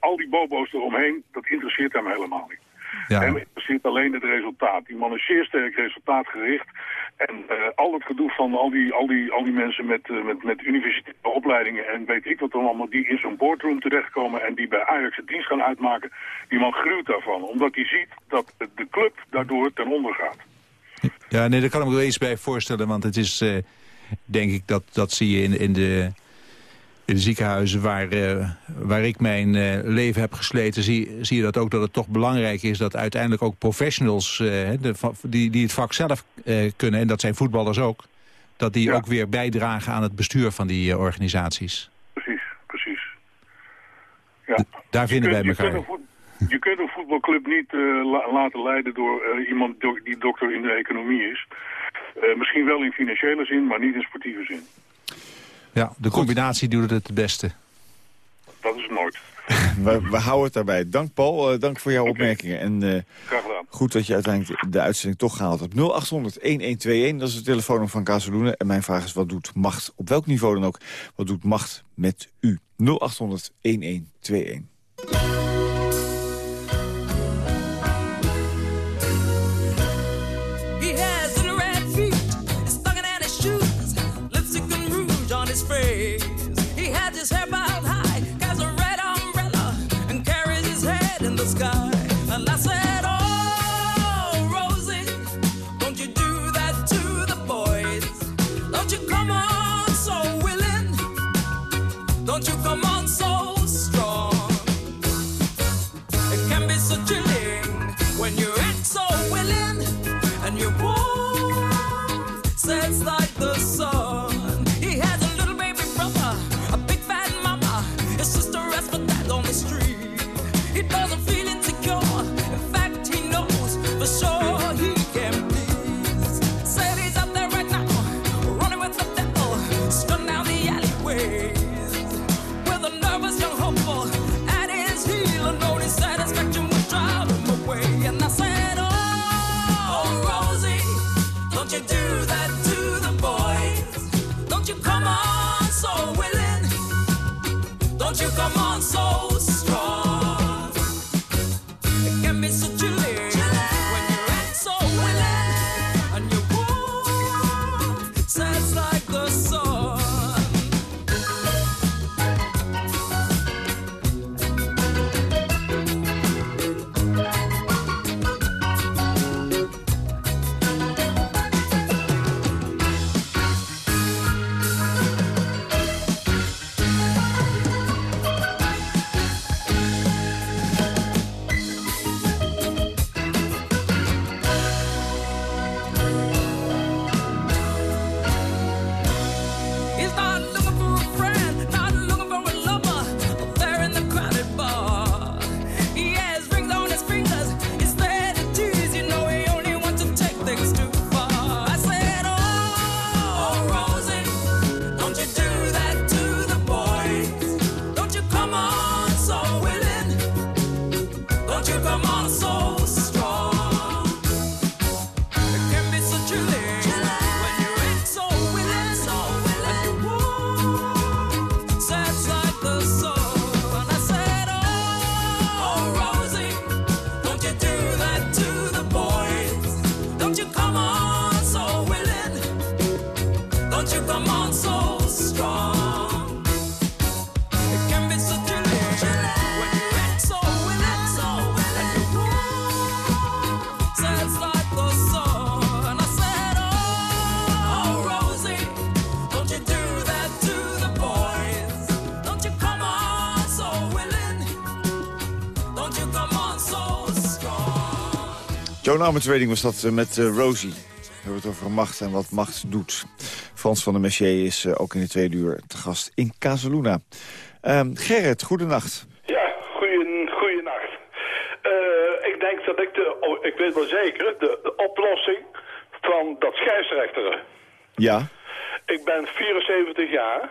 al die bobo's eromheen, dat interesseert hem helemaal niet. Ja. Hem interesseert alleen het resultaat. Die man is zeer sterk resultaatgericht. En uh, al het gedoe van al die, al die, al die mensen met, uh, met, met universitaire opleidingen en weet ik wat dan allemaal, die in zo'n boardroom terechtkomen en die bij Ajax het dienst gaan uitmaken, die man gruwt daarvan. Omdat hij ziet dat de club daardoor ten onder gaat.
Ja, nee, daar kan ik me wel eens bij voorstellen, want het is, uh, denk ik, dat, dat zie je in, in de in de ziekenhuizen waar, uh, waar ik mijn uh, leven heb gesleten... Zie, zie je dat ook dat het toch belangrijk is dat uiteindelijk ook professionals... Uh, de, die, die het vak zelf kunnen, en dat zijn voetballers ook... dat die ja. ook weer bijdragen aan het bestuur van die organisaties.
Precies, precies. Ja.
daar vinden kunt, wij elkaar.
Je kunt, een, je kunt een voetbalclub niet la, laten leiden door iemand do die dokter in de economie is. misschien wel in financiële zin, maar niet in sportieve zin.
Ja, de combinatie doet het het beste.
Dat is het nooit.
we, we, houden het daarbij. Dank Paul, uh, dank voor jouw okay. opmerkingen. En uh,
Graag gedaan.
goed dat je uiteindelijk de uitzending toch gehaald hebt. 0800-1121, dat is de telefoon van Kazeloenen. En mijn vraag is, wat doet macht, op welk niveau dan ook, wat doet macht met u? 0800-1121. zo. so
Joan Armatrading was dat eh, met eh, Rosie. We hebben het over macht en wat macht doet. Frans van der Messier is eh, ook in de tweede uur te gast in Casaluna. Ehm Gerrit, goedenacht.
Ja, goeien, goeienacht. Ik denk dat ik de, oh, ik weet wel zeker, de, de oplossing van dat scheidsrechteren.
Ja,
Ik ben 74 jaar.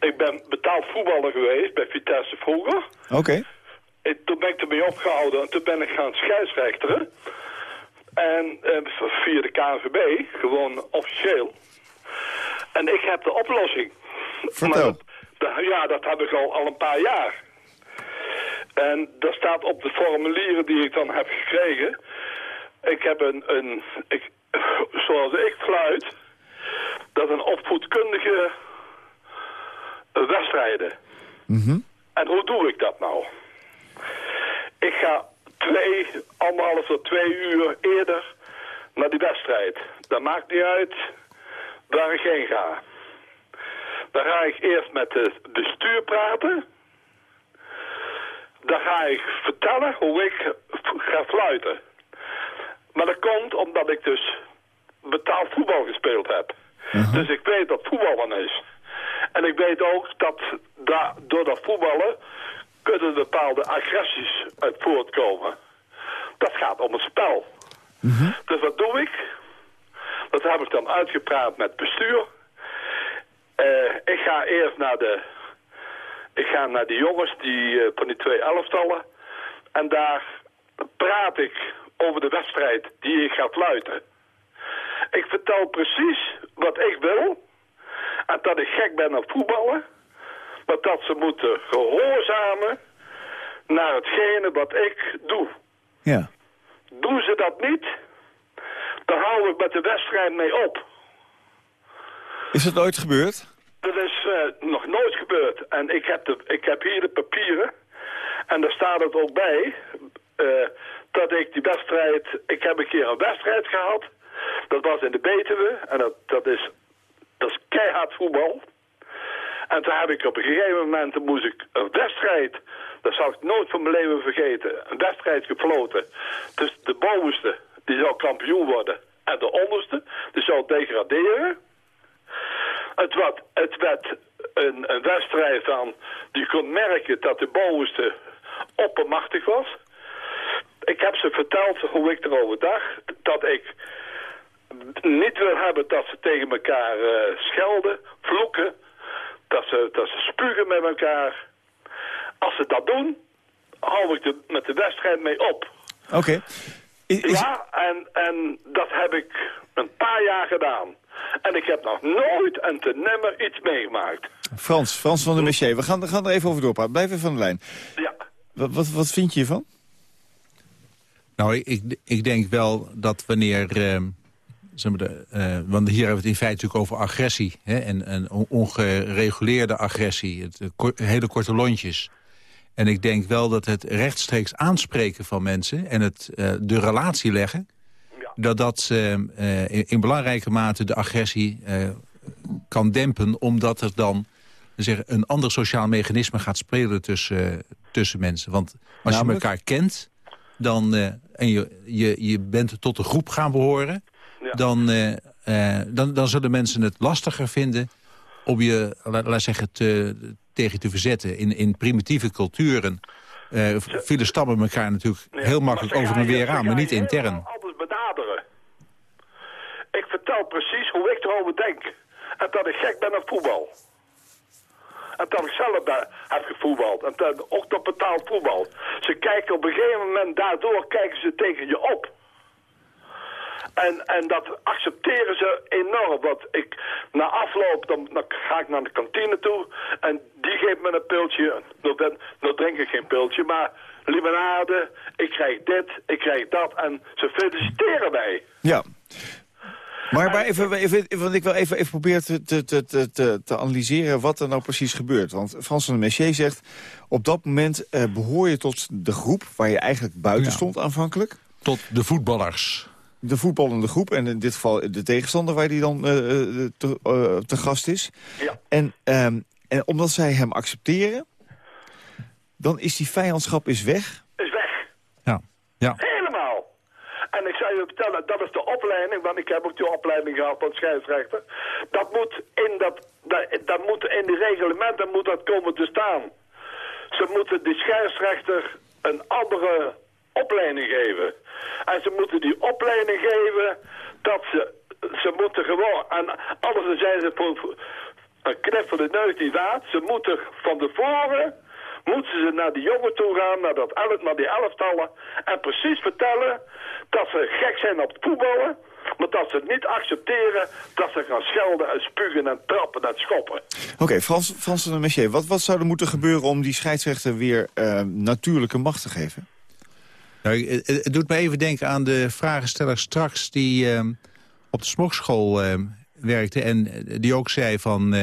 Ik ben betaald voetballer geweest bij Vitesse vroeger.
oké.
Ben ik ermee opgehouden en toen ben ik gaan scheidsrechteren. En eh, via de KNVB, gewoon officieel. En ik heb de oplossing.
Vertel.
Dat- dat- ja, dat heb ik al, al een paar jaar. En dat staat op de formulieren die ik dan heb gekregen. Ik heb een, een ik, zoals ik fluit, dat een opvoedkundige wedstrijden. En hoe doe ik dat nou? Ik ga twee, anderhalf tot twee uur eerder naar die wedstrijd. Dat maakt niet uit waar ik heen ga. Dan ga ik eerst met het bestuur praten. Dan ga ik vertellen hoe ik ga fluiten. Maar dat komt omdat ik dus betaald voetbal gespeeld heb. Dus ik weet dat voetballen is. En ik weet ook dat da door dat voetballen kunnen bepaalde agressies uit voortkomen. Dat gaat om het spel. Dus wat doe ik? Dat heb ik dan uitgepraat met bestuur. Eh, ik ga eerst naar de... Ik ga naar die jongens die, eh, van die twee elftallen. En daar praat ik over de wedstrijd die ik ga fluiten. Ik vertel precies wat ik wil. En dat ik gek ben aan voetballen. Maar dat ze moeten gehoorzamen naar hetgene wat ik doe.
Ja.
Doen ze dat niet, dan hou ik met de wedstrijd mee op.
Is dat ooit gebeurd?
Dat is eh, nog nooit gebeurd. En ik heb, de, ik heb hier de papieren. En daar staat het ook bij. eh, dat ik die wedstrijd... Ik heb een keer een wedstrijd gehad. Dat was in de Betuwe. En dat, dat, is, dat is keihard voetbal. En toen heb ik op een gegeven moment... moest ik een wedstrijd... Dat zal ik nooit van mijn leven vergeten. Een wedstrijd gefloten. Dus de bovenste, die zou kampioen worden. En de onderste, die zou degraderen. Het, wat, het werd een, een wedstrijd van... Je kon merken dat de bovenste oppermachtig was. Ik heb ze verteld hoe ik erover dacht. Dat ik niet wil hebben dat ze tegen elkaar eh, schelden, vloeken. Dat ze, dat ze spugen met elkaar. Als ze dat doen, hou ik de, met de wedstrijd mee op.
Oké. Is-
Ja, en, en dat heb ik een paar jaar gedaan. En ik heb nog nooit en te nimmer iets meegemaakt.
Frans, Frans van der Messier. We gaan, we gaan er even over doorpraten. Blijf even van de lijn.
Ja.
Wat, wat, wat vind je hiervan?
Nou, ik- ik, ik denk wel dat wanneer... ehm, zeg maar de, eh, want hier hebben we het in feite natuurlijk over agressie. Hè, en, en on- ongereguleerde agressie. Het, eh, ko- hele korte lontjes. En ik denk wel dat het rechtstreeks aanspreken van mensen... en het, eh, de relatie leggen... dat dat ehm, eh, in, in belangrijke mate de agressie eh, kan dempen... omdat er dan zeg, een ander sociaal mechanisme gaat spelen tussen, tussen mensen. Want als
Namelijk?
je elkaar kent dan, eh, en je, je, je bent tot de groep gaan behoren... Dan, eh, eh, dan, dan zullen mensen het lastiger vinden om je, laat, laat zeggen, te, tegen te verzetten. In, in primitieve culturen eh, vielen stammen elkaar natuurlijk heel makkelijk over en weer aan, maar niet intern.
anders benaderen. Ik vertel precies hoe ik erover denk. En dat ik gek ben op voetbal. En dat ik zelf daar heb gevoetbald. En dat, ook dat betaald voetbal. Ze kijken op een gegeven moment, daardoor kijken ze tegen je op. En, en dat accepteren ze enorm. Want ik, na afloop, dan, dan ga ik naar de kantine toe. En die geeft me een piltje. Nou, dan, nou drink ik geen piltje, maar limonade. Ik krijg dit, ik krijg dat. En ze feliciteren mij.
Ja. Maar, maar even, even, want ik wil even, even proberen te, te, te, te, te analyseren wat er nou precies gebeurt. Want Frans van de Messier zegt, op dat moment eh, behoor je tot de groep... waar je eigenlijk buiten
Ja.
stond aanvankelijk.
Tot de voetballers.
De voetballende groep en in dit geval de tegenstander waar hij dan eh, eh, te, eh, te gast is.
Ja.
En, ehm, en omdat zij hem accepteren, dan is die vijandschap is weg.
Is weg.
Ja. ja.
Helemaal. En ik zou je vertellen, dat is de opleiding, want ik heb ook die opleiding gehad van scheidsrechter. Dat moet in, dat, dat, dat moet in de reglementen moet dat komen te staan. Ze moeten die scheidsrechter een andere opleiding geven. En ze moeten die opleiding geven dat ze, ze moeten gewoon, en anders zijn ze voor een knip van de neus die waard. Ze moeten van tevoren moeten ze naar die jongen toe gaan, naar, dat elf, naar die elftallen... en precies vertellen dat ze gek zijn op het voetballen... maar dat ze niet accepteren dat ze gaan schelden en spugen en trappen en schoppen.
Oké, Frans, Frans de Messier, wat, wat zou er moeten gebeuren om die scheidsrechter weer eh, natuurlijke macht te geven?
Nou, het, doet me even denken aan de vragensteller straks... die ehm, op de smokschool ehm, werkte en die ook zei van...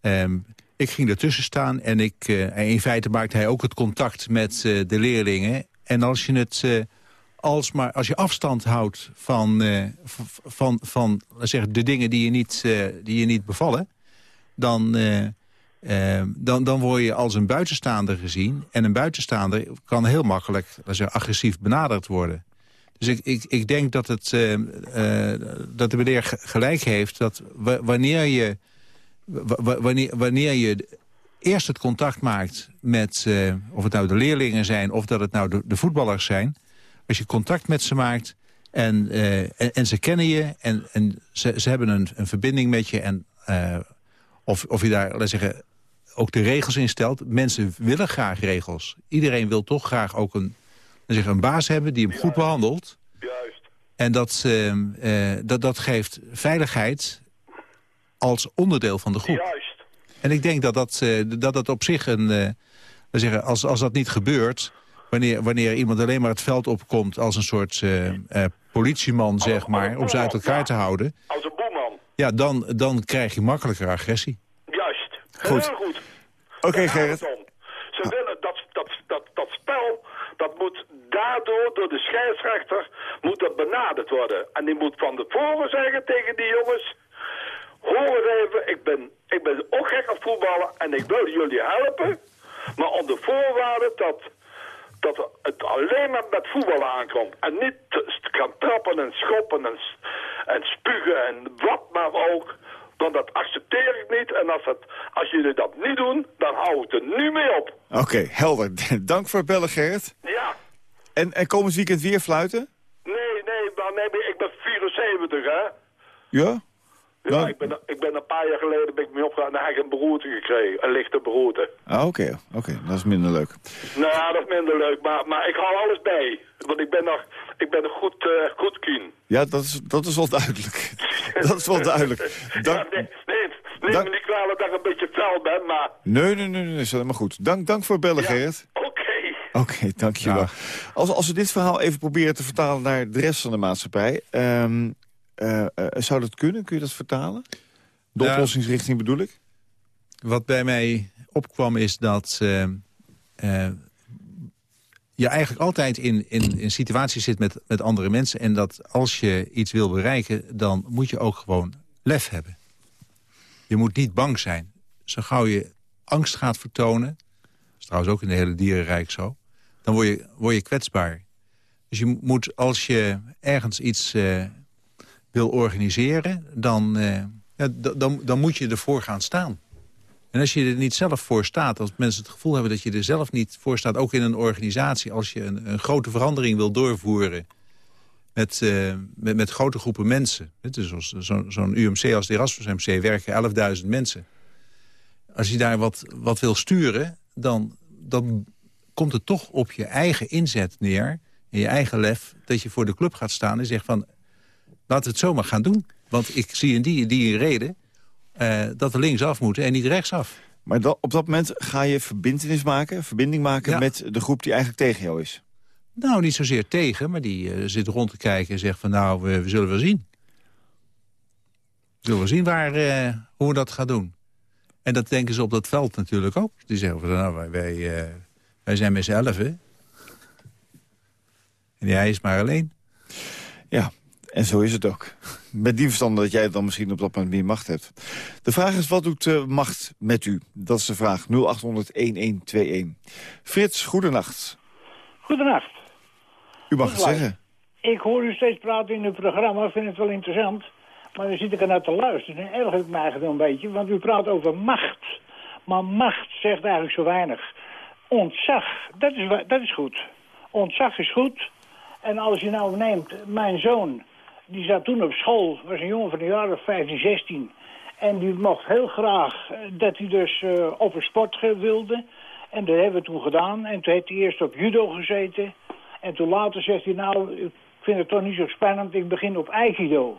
ehm, ik ging ertussen staan en ik, en in feite maakte hij ook het contact met eh, de leerlingen. En als je het... eh, als, maar als je afstand houdt van, van, van zeggen, de dingen die je niet, die je niet bevallen... dan, eh, eh, dan, dan word je als een buitenstaander gezien. En een buitenstaander kan heel makkelijk zeggen, agressief benaderd worden. Dus ik, ik, ik denk dat, het, eh, eh, dat de meneer ge- gelijk heeft... dat wa- wanneer je, wa- wa- wanneer, wanneer je eerst het contact maakt met... eh, of het nou de leerlingen zijn of dat het nou de, voetballers zijn... als je contact met ze maakt en, eh, en, en ze kennen je... en, en ze, ze hebben een, een verbinding met je... en of, of je daar, laten zeggen, ook de regels in stelt. Mensen willen graag regels. Iedereen wil toch graag ook een, zeggen, een baas hebben die hem goed behandelt.
Juist.
En dat, ehm, eh, dat, dat geeft veiligheid als onderdeel van de groep.
Juist.
En ik denk dat dat, eh, dat, dat op zich een... eh, zeggen, als, als dat niet gebeurt... Wanneer, wanneer iemand alleen maar het veld opkomt als een soort politieman, zeg maar... om ze uit elkaar te houden...
Als een boeman.
ja, dan, dan krijg je makkelijker agressie.
Goed.
Heel goed.
Oké,
gaat
Gerrit.
Ze willen dat, dat, dat, dat spel, dat moet daardoor, door de scheidsrechter, moet dat benaderd worden. En die moet van tevoren zeggen tegen die jongens, hoor even, ik ben, ik ben ook gek op voetballen en ik wil jullie helpen. Maar onder voorwaarde dat, dat het alleen maar met voetballen aankomt. En niet te gaan trappen en schoppen en, en spugen en wat maar ook. Want dat accepteer ik niet. En als, het, als jullie dat niet doen, dan hou ik er nu mee op.
Oké, helder. Dank voor het bellen, Gerrit.
Ja.
En, en komend weekend weer fluiten?
Nee, nee, maar nee, ik ben 74, hè.
Ja?
Ja, ik, ben, ik ben een paar jaar geleden ben ik mee opgegaan en heb ik een beroerte gekregen. Een lichte beroerte.
Ah, oké. Oké, dat is minder leuk.
Nou ja, dat is minder leuk, maar, maar ik hou alles bij. Ik ben nog, ik ben een goed, eh goed kien.
Ja, dat is, dat is wel duidelijk. dat is wel duidelijk. Dank,
Ja, nee, nee, neem
Dank-
me niet kwalijk dat ik een beetje fel ben, maar
nee, nee, nee, nee, is helemaal goed. Dank, dank voor het bellen,
Ja.
Gerrit.
oké.
Oké, dankjewel. Als, als we dit verhaal even proberen te vertalen naar de rest van de maatschappij... ehm, eh, eh, zou dat kunnen? Kun je dat vertalen? De
Ja.
oplossingsrichting bedoel ik?
Wat bij mij opkwam is dat eh, eh, je eigenlijk altijd in, in, in situaties zit met, met andere mensen... en dat als je iets wil bereiken, dan moet je ook gewoon lef hebben. Je moet niet bang zijn. Zo gauw je angst gaat vertonen... dat is trouwens ook in de hele dierenrijk zo... dan word je, word je kwetsbaar. Dus je moet, als je ergens iets eh, wil organiseren... dan, eh, ja, dan, dan moet je ervoor gaan staan. En als je er niet zelf voor staat, als mensen het gevoel hebben dat je er zelf niet voor staat, ook in een organisatie, als je een, een grote verandering wil doorvoeren met, eh, met, met grote groepen mensen. Is zoals- zo- Zo'n UMC als de Erasmus MC werken 11.000 mensen. als je daar wat, wat wil sturen... Dan, dan komt het toch op je eigen inzet neer, in je eigen lef... dat je voor de club gaat staan en zegt van... laten we het zomaar gaan doen. Want ik zie in die, die reden dat we linksaf moeten en niet rechtsaf.
Maar op dat moment ga je verbindenis maken, verbinding maken
Ja.
met de groep die eigenlijk tegen jou is.
Nou, niet zozeer tegen, maar die eh, zit rond te kijken en zegt van... nou, we, we zullen wel zien. We zullen wel zien waar, eh, hoe we dat gaan doen. En dat denken ze op dat veld natuurlijk ook. Die zeggen van, nou, wij, wij, eh, wij zijn met z'n elfen. En hij is maar alleen.
Ja, en zo is het ook. Met die verstand dat jij dan misschien op dat moment meer macht hebt. De vraag is, wat doet eh, macht met u? Dat is de vraag. 0800-1121. Frits, goedenacht.
Goedenacht.
U mag het zeggen.
Ik hoor u steeds praten in uw programma, vind het wel interessant. Maar dan zit ik er naar te luisteren en erger ik me eigenlijk een beetje. Want u praat over macht. Maar macht zegt eigenlijk zo weinig. Ontzag, dat is, dat is goed. Ontzag is goed. En als je nou neemt, mijn zoon, die zat toen op school, was een jongen van jaar of 15, 16. En die mocht heel graag eh, dat hij dus eh, op een sport wilde. En dat hebben we toen gedaan. En toen heeft hij eerst op judo gezeten. En toen later zegt hij, nou, ik vind het toch niet zo spannend, ik begin op aikido.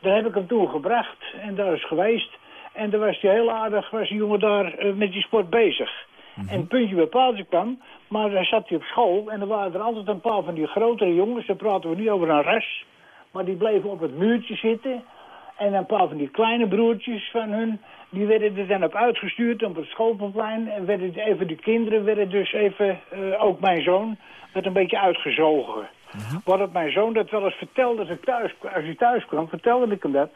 Daar heb ik hem toen gebracht en daar is geweest. En daar was hij heel aardig, was die jongen daar eh, met die sport bezig. En het puntje bij paaltje kwam, maar daar zat hij op school... en er waren er altijd een paar van die grotere jongens, daar praten we niet over een ras... maar die bleven op het muurtje zitten... en een paar van die kleine broertjes van hun... die werden er dan op uitgestuurd op het schoolplein... en werden even de kinderen, werden dus even, eh, ook mijn zoon... werd een beetje uitgezogen. Wat het mijn zoon dat wel eens vertelde als, ik thuis, als hij thuis kwam, vertelde ik hem dat...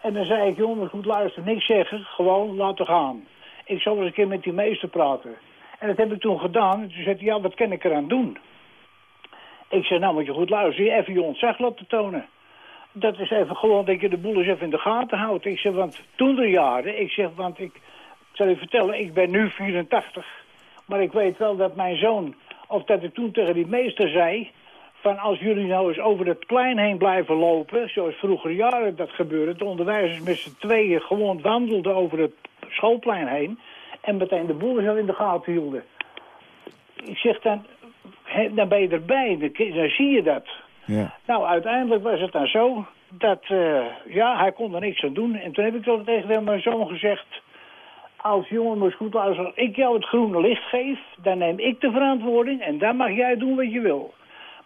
En dan zei ik, jongen, goed luisteren, niks zeggen, gewoon laten gaan. Ik zal eens een keer met die meester praten. En dat heb ik toen gedaan. En toen zei hij, ja, wat kan ik eraan doen? Ik zei, nou moet je goed luisteren, even je ontzag laten tonen. Dat is even gewoon dat je de boel eens even in de gaten houdt. Ik zeg, want toen de jaren, ik zeg, want ik, ik zal je vertellen, ik ben nu 84. Maar ik weet wel dat mijn zoon, of dat ik toen tegen die meester zei... van als jullie nou eens over het plein heen blijven lopen... zoals vroeger jaren dat gebeurde... de onderwijzers met z'n tweeën gewoon wandelden over het schoolplein heen... en meteen de boel zo in de gaten hielden. Ik zeg dan, dan ben je erbij, dan, zie je dat.
Ja.
Nou, uiteindelijk was het dan zo dat, eh, ja, hij kon er niks aan doen. En toen heb ik wel tegen mijn zoon gezegd... als jongen moest goed als ik jou het groene licht geef... dan neem ik de verantwoording en dan mag jij doen wat je wil.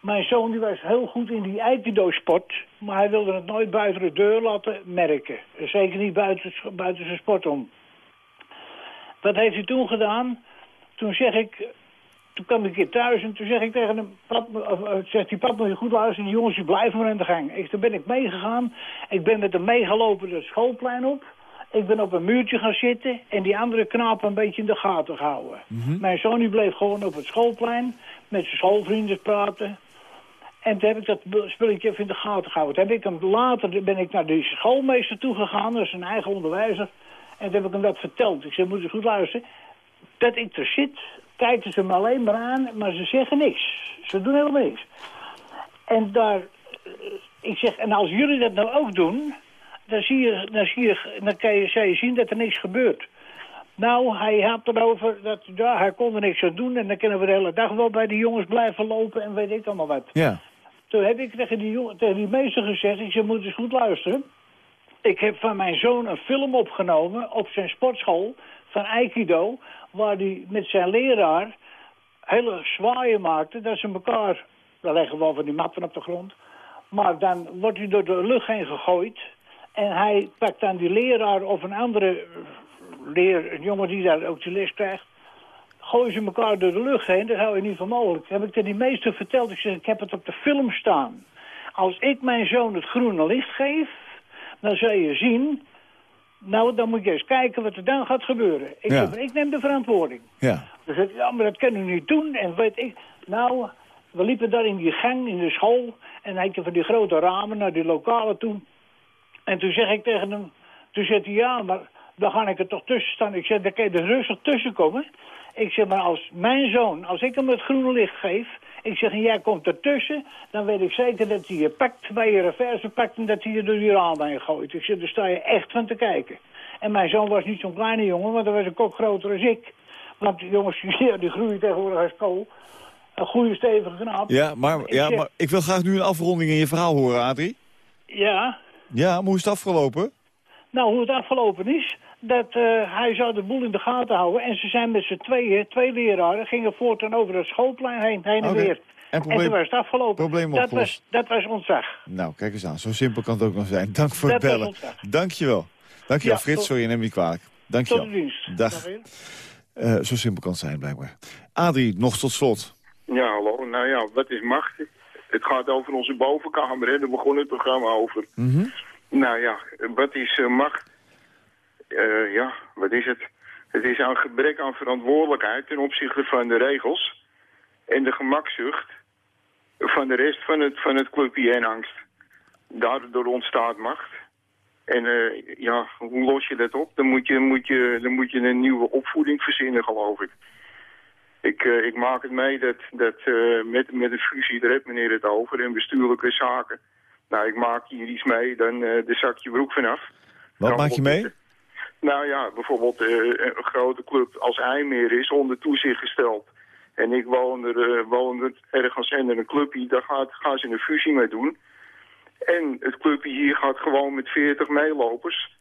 Mijn zoon die was heel goed in die aikido-sport... maar hij wilde het nooit buiten de deur laten merken. Zeker niet buiten, buiten zijn sport om. Wat heeft hij toen gedaan? Toen zeg ik, toen kwam ik een keer thuis en toen zeg ik tegen hem, pap, of, eh, zegt die pap moet je goed luisteren, die jongens die blijven maar aan de gang. Ik, toen ben ik meegegaan, ik ben met hem meegelopen het schoolplein op. Ik ben op een muurtje gaan zitten en die andere knapen een beetje in de gaten gehouden. Mijn zoon die bleef gewoon op het schoolplein met zijn schoolvrienden praten. En toen heb ik dat spulletje even in de gaten gehouden. Toen heb ik hem later ben ik naar de schoolmeester toegegaan, dat is een eigen onderwijzer. En toen heb ik hem dat verteld. Ik zei, moet je goed luisteren. Dat ik er zit, kijken ze me alleen maar aan, maar ze zeggen niks. Ze doen helemaal niks. En daar, eh, ik zeg, en als jullie dat nou ook doen, dan, zie je, dan, zie je, dan kan je, je zien dat er niks gebeurt. Nou, hij had erover dat ja, hij kon er niks aan doen en dan kunnen we de hele dag wel bij die jongens blijven lopen en weet ik allemaal wat.
Ja.
Toen heb ik tegen die, jongen, tegen die meester gezegd, ik zeg, moet eens goed luisteren. Ik heb van mijn zoon een film opgenomen op zijn sportschool van Aikido... waar hij met zijn leraar hele zwaaien maakte... dat ze elkaar, daar leggen we wel van die matten op de grond... maar dan wordt hij door de lucht heen gegooid... en hij pakt dan die leraar of een andere leer, een jongen die daar ook de les krijgt... gooien ze elkaar door de lucht heen, dat hou je niet voor mogelijk. heb ik tegen die meester verteld, ik zeg, ik heb het op de film staan. Als ik mijn zoon het groene licht geef, dan zul je zien... Nou, dan moet je eens kijken wat er dan gaat gebeuren. Ik,
Ja.
ik neem de verantwoording.
Ja.
Dan zeg ik, ja, maar dat kan u niet doen. En weet ik, nou, we liepen daar in die gang in de school. En dan had je van die grote ramen naar die lokalen toe. En toen zeg ik tegen hem, toen zegt hij, ja, maar dan ga ik er toch tussen staan. Ik zeg, dan kan je er rustig tussen komen. Ik zeg, maar als mijn zoon, als ik hem het groene licht geef... Ik zeg, en jij komt ertussen, dan weet ik zeker dat hij je pakt, bij je reverse pakt... en dat hij je door die raam heen gooit. Ik zeg, daar sta je echt van te kijken. En mijn zoon was niet zo'n kleine jongen, want hij was een kop groter dan ik. Want die jongens die groeien tegenwoordig als kool. Een goede stevige knaap.
Ja, maar,
Ik
ja,
zeg-
maar ik wil graag nu een afronding in je verhaal horen, Adrie.
Ja,
Ja, maar hoe is het afgelopen?
nou hoe het afgelopen is, dat eh, hij zou de boel in de gaten houden. En ze zijn met z'n tweeën, twee leraren, gingen voortaan over het schoolplein heen, heen en weer.
En probleem-
toen was het afgelopen.
probleem
dat, was, dat was ontzag.
Nou, kijk eens aan. Zo simpel kan het ook nog zijn. Dank voor het
Dat
bellen. Dankjewel. Dankjewel,
Ja,
Frits.
tot-
Sorry, neem me niet kwalijk. Dankjewel.
Tot de dienst.
Dag.
Dag.
Eh, zo simpel kan het zijn, blijkbaar. Adrie, nog tot slot.
Ja, hallo. Nou ja, wat is macht? Het gaat over onze bovenkamer, hè. Daar begon het programma over. Nou ja, wat is eh, macht? Eh, ja, wat is het? Het is een gebrek aan verantwoordelijkheid ten opzichte van de regels en de gemakzucht van de rest van het, van het clubje en angst. Daardoor ontstaat macht. En eh, ja, hoe los je dat op? Dan moet je, moet, je, dan moet je een nieuwe opvoeding verzinnen, geloof ik. Ik, eh, ik maak het mee dat, dat met, met een fusie, daar heeft meneer het over, en bestuurlijke zaken. Nou, ik maak hier iets mee, dan de zak je broek vanaf.
Wat
Dan
maak je mee?
Nou ja, bijvoorbeeld eh, een grote club als IJmeer is onder toezicht gesteld. En ik woon er, eh, er ergens en er een clubje, daar gaat, gaan ze een fusie mee doen. En het clubje hier gaat gewoon met 40 meelopers.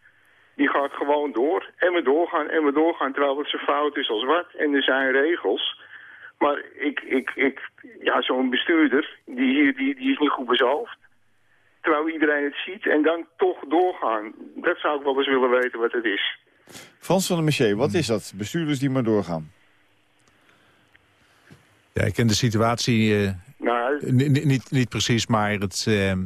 Die gaat gewoon door. En we doorgaan en we doorgaan. Terwijl het zo fout is als wat. En er zijn regels. Maar ik, ik, ik, ja, zo'n bestuurder, die hier, die, die is niet goed bezoofd. Terwijl iedereen het ziet en dan toch doorgaan. Dat zou ik wel eens willen weten wat het is.
Frans van der Messier, wat is dat? Bestuurders die maar doorgaan.
Ja, ik ken de situatie eh,
Nou,
ni- ni- niet, niet precies, maar het... ehm,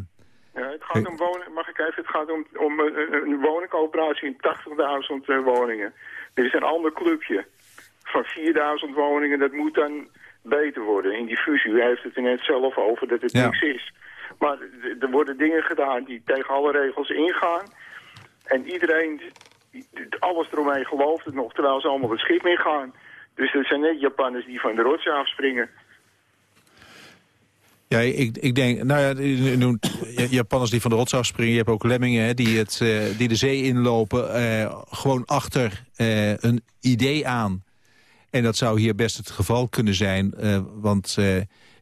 Ja, het gaat om wonen, mag ik even, het gaat om, om een, een- een woningcoöperatie in 80.000 eh, woningen. Er is een ander clubje van 4.000 woningen, dat moet dan beter worden. In die fusie, u heeft het er net zelf over dat het
Ja.
niks is. Maar er worden dingen gedaan die tegen alle regels ingaan. En iedereen, alles eromheen gelooft het nog, terwijl ze allemaal het schip ingaan. Dus dat zijn net Japanners die van de rots afspringen.
Ja, ik, ik denk, nou ja, je noemt Japanners die van de rots afspringen. Je hebt ook lemmingen hè, die, het, eh, die de zee inlopen. eh, gewoon achter eh, een idee aan. En dat zou hier best het geval kunnen zijn. want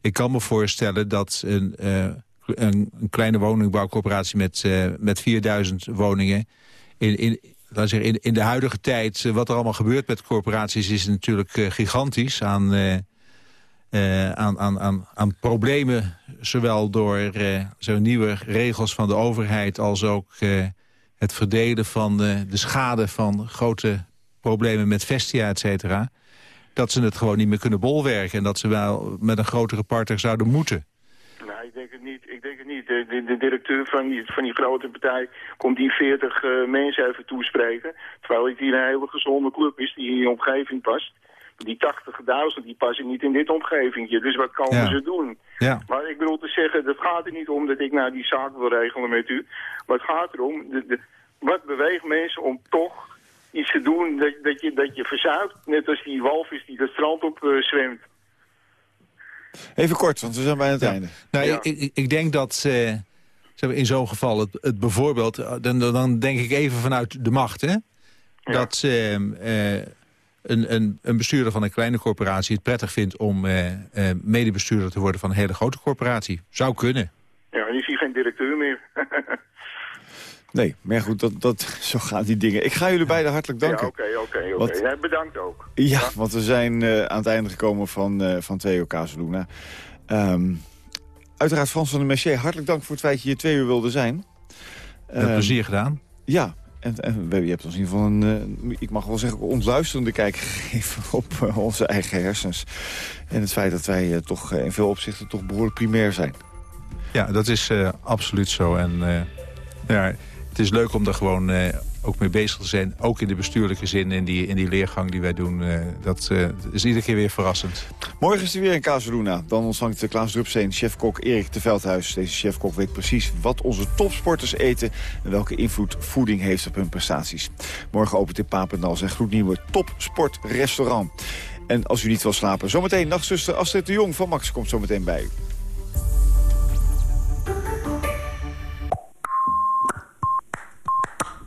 ik kan me voorstellen dat een, een, een kleine woningbouwcorporatie met, eh, met 4000 woningen... In, in, laat in, in de huidige tijd, eh, wat er allemaal gebeurt met corporaties... is natuurlijk eh, gigantisch aan... aan, aan, aan, aan problemen, zowel door zo'n nieuwe regels van de overheid... als ook het verdelen van de schade van grote problemen met Vestia, et cetera... dat ze het gewoon niet meer kunnen bolwerken... en dat ze wel met een grotere partner zouden moeten.
Nou, ik denk het niet. Niet. De, de, de directeur van die, van die grote partij komt die 40 eh, mensen even toespreken. Terwijl het hier een hele gezonde club is die in die omgeving past. Die 80.000 die passen niet in dit omgevingje. Dus wat komen
Ja.
ze doen?
Ja.
Maar ik bedoel te zeggen, het gaat er niet om dat ik nou die zaak wil regelen met u. Maar het gaat erom, de, de, wat beweegt mensen om toch iets te doen dat, dat, je, dat je verzuipt. Net als die walvis die het strand op eh, zwemt.
Even kort, want we zijn bijna het einde.
Nou,
Ja.
ik, ik, ik denk dat eh, maar, in zo'n geval het, het bijvoorbeeld... eh, Dan, dan denk ik even vanuit de macht, hè? Dat eh, eh, een, een, een bestuurder van een kleine corporatie het prettig vindt... om eh, eh, medebestuurder te worden van een hele grote corporatie. Zou kunnen.
Ja, dan is hij geen directeur meer.
Nee, maar goed, dat, dat, zo gaan die dingen. Ik ga jullie beiden hartelijk danken.
Ja, oké, oké, oké. Bedankt ook.
Ja, want we zijn eh, aan het einde gekomen van, eh van Theo Casaluna. Ehm uiteraard Frans van der Messier, hartelijk dank voor het feit dat je hier twee uur wilde zijn.
Met
Ehm,
plezier gedaan.
Ja, en, en je hebt ons in ieder geval een, eh, ik mag wel zeggen, ontluisterende kijk gegeven op onze eigen hersens. En het feit dat wij toch in veel opzichten toch behoorlijk primair zijn.
Ja, dat is eh, absoluut zo. En eh, ja, het is leuk om daar gewoon eh, ook mee bezig te zijn. Ook in de bestuurlijke zin, in die, in die leergang die wij doen. eh, dat eh, is iedere keer weer verrassend.
Morgen is er weer een Casaluna. Dan ontvangt Klaas Drupsteen chefkok Erik de Veldhuis. Deze chefkok weet precies wat onze topsporters eten... en welke invloed voeding heeft op hun prestaties. Morgen opent in Papendal zijn gloednieuwe topsportrestaurant. En als u niet wil slapen, zometeen nachtzuster Astrid de Jong van Max komt zometeen bij u.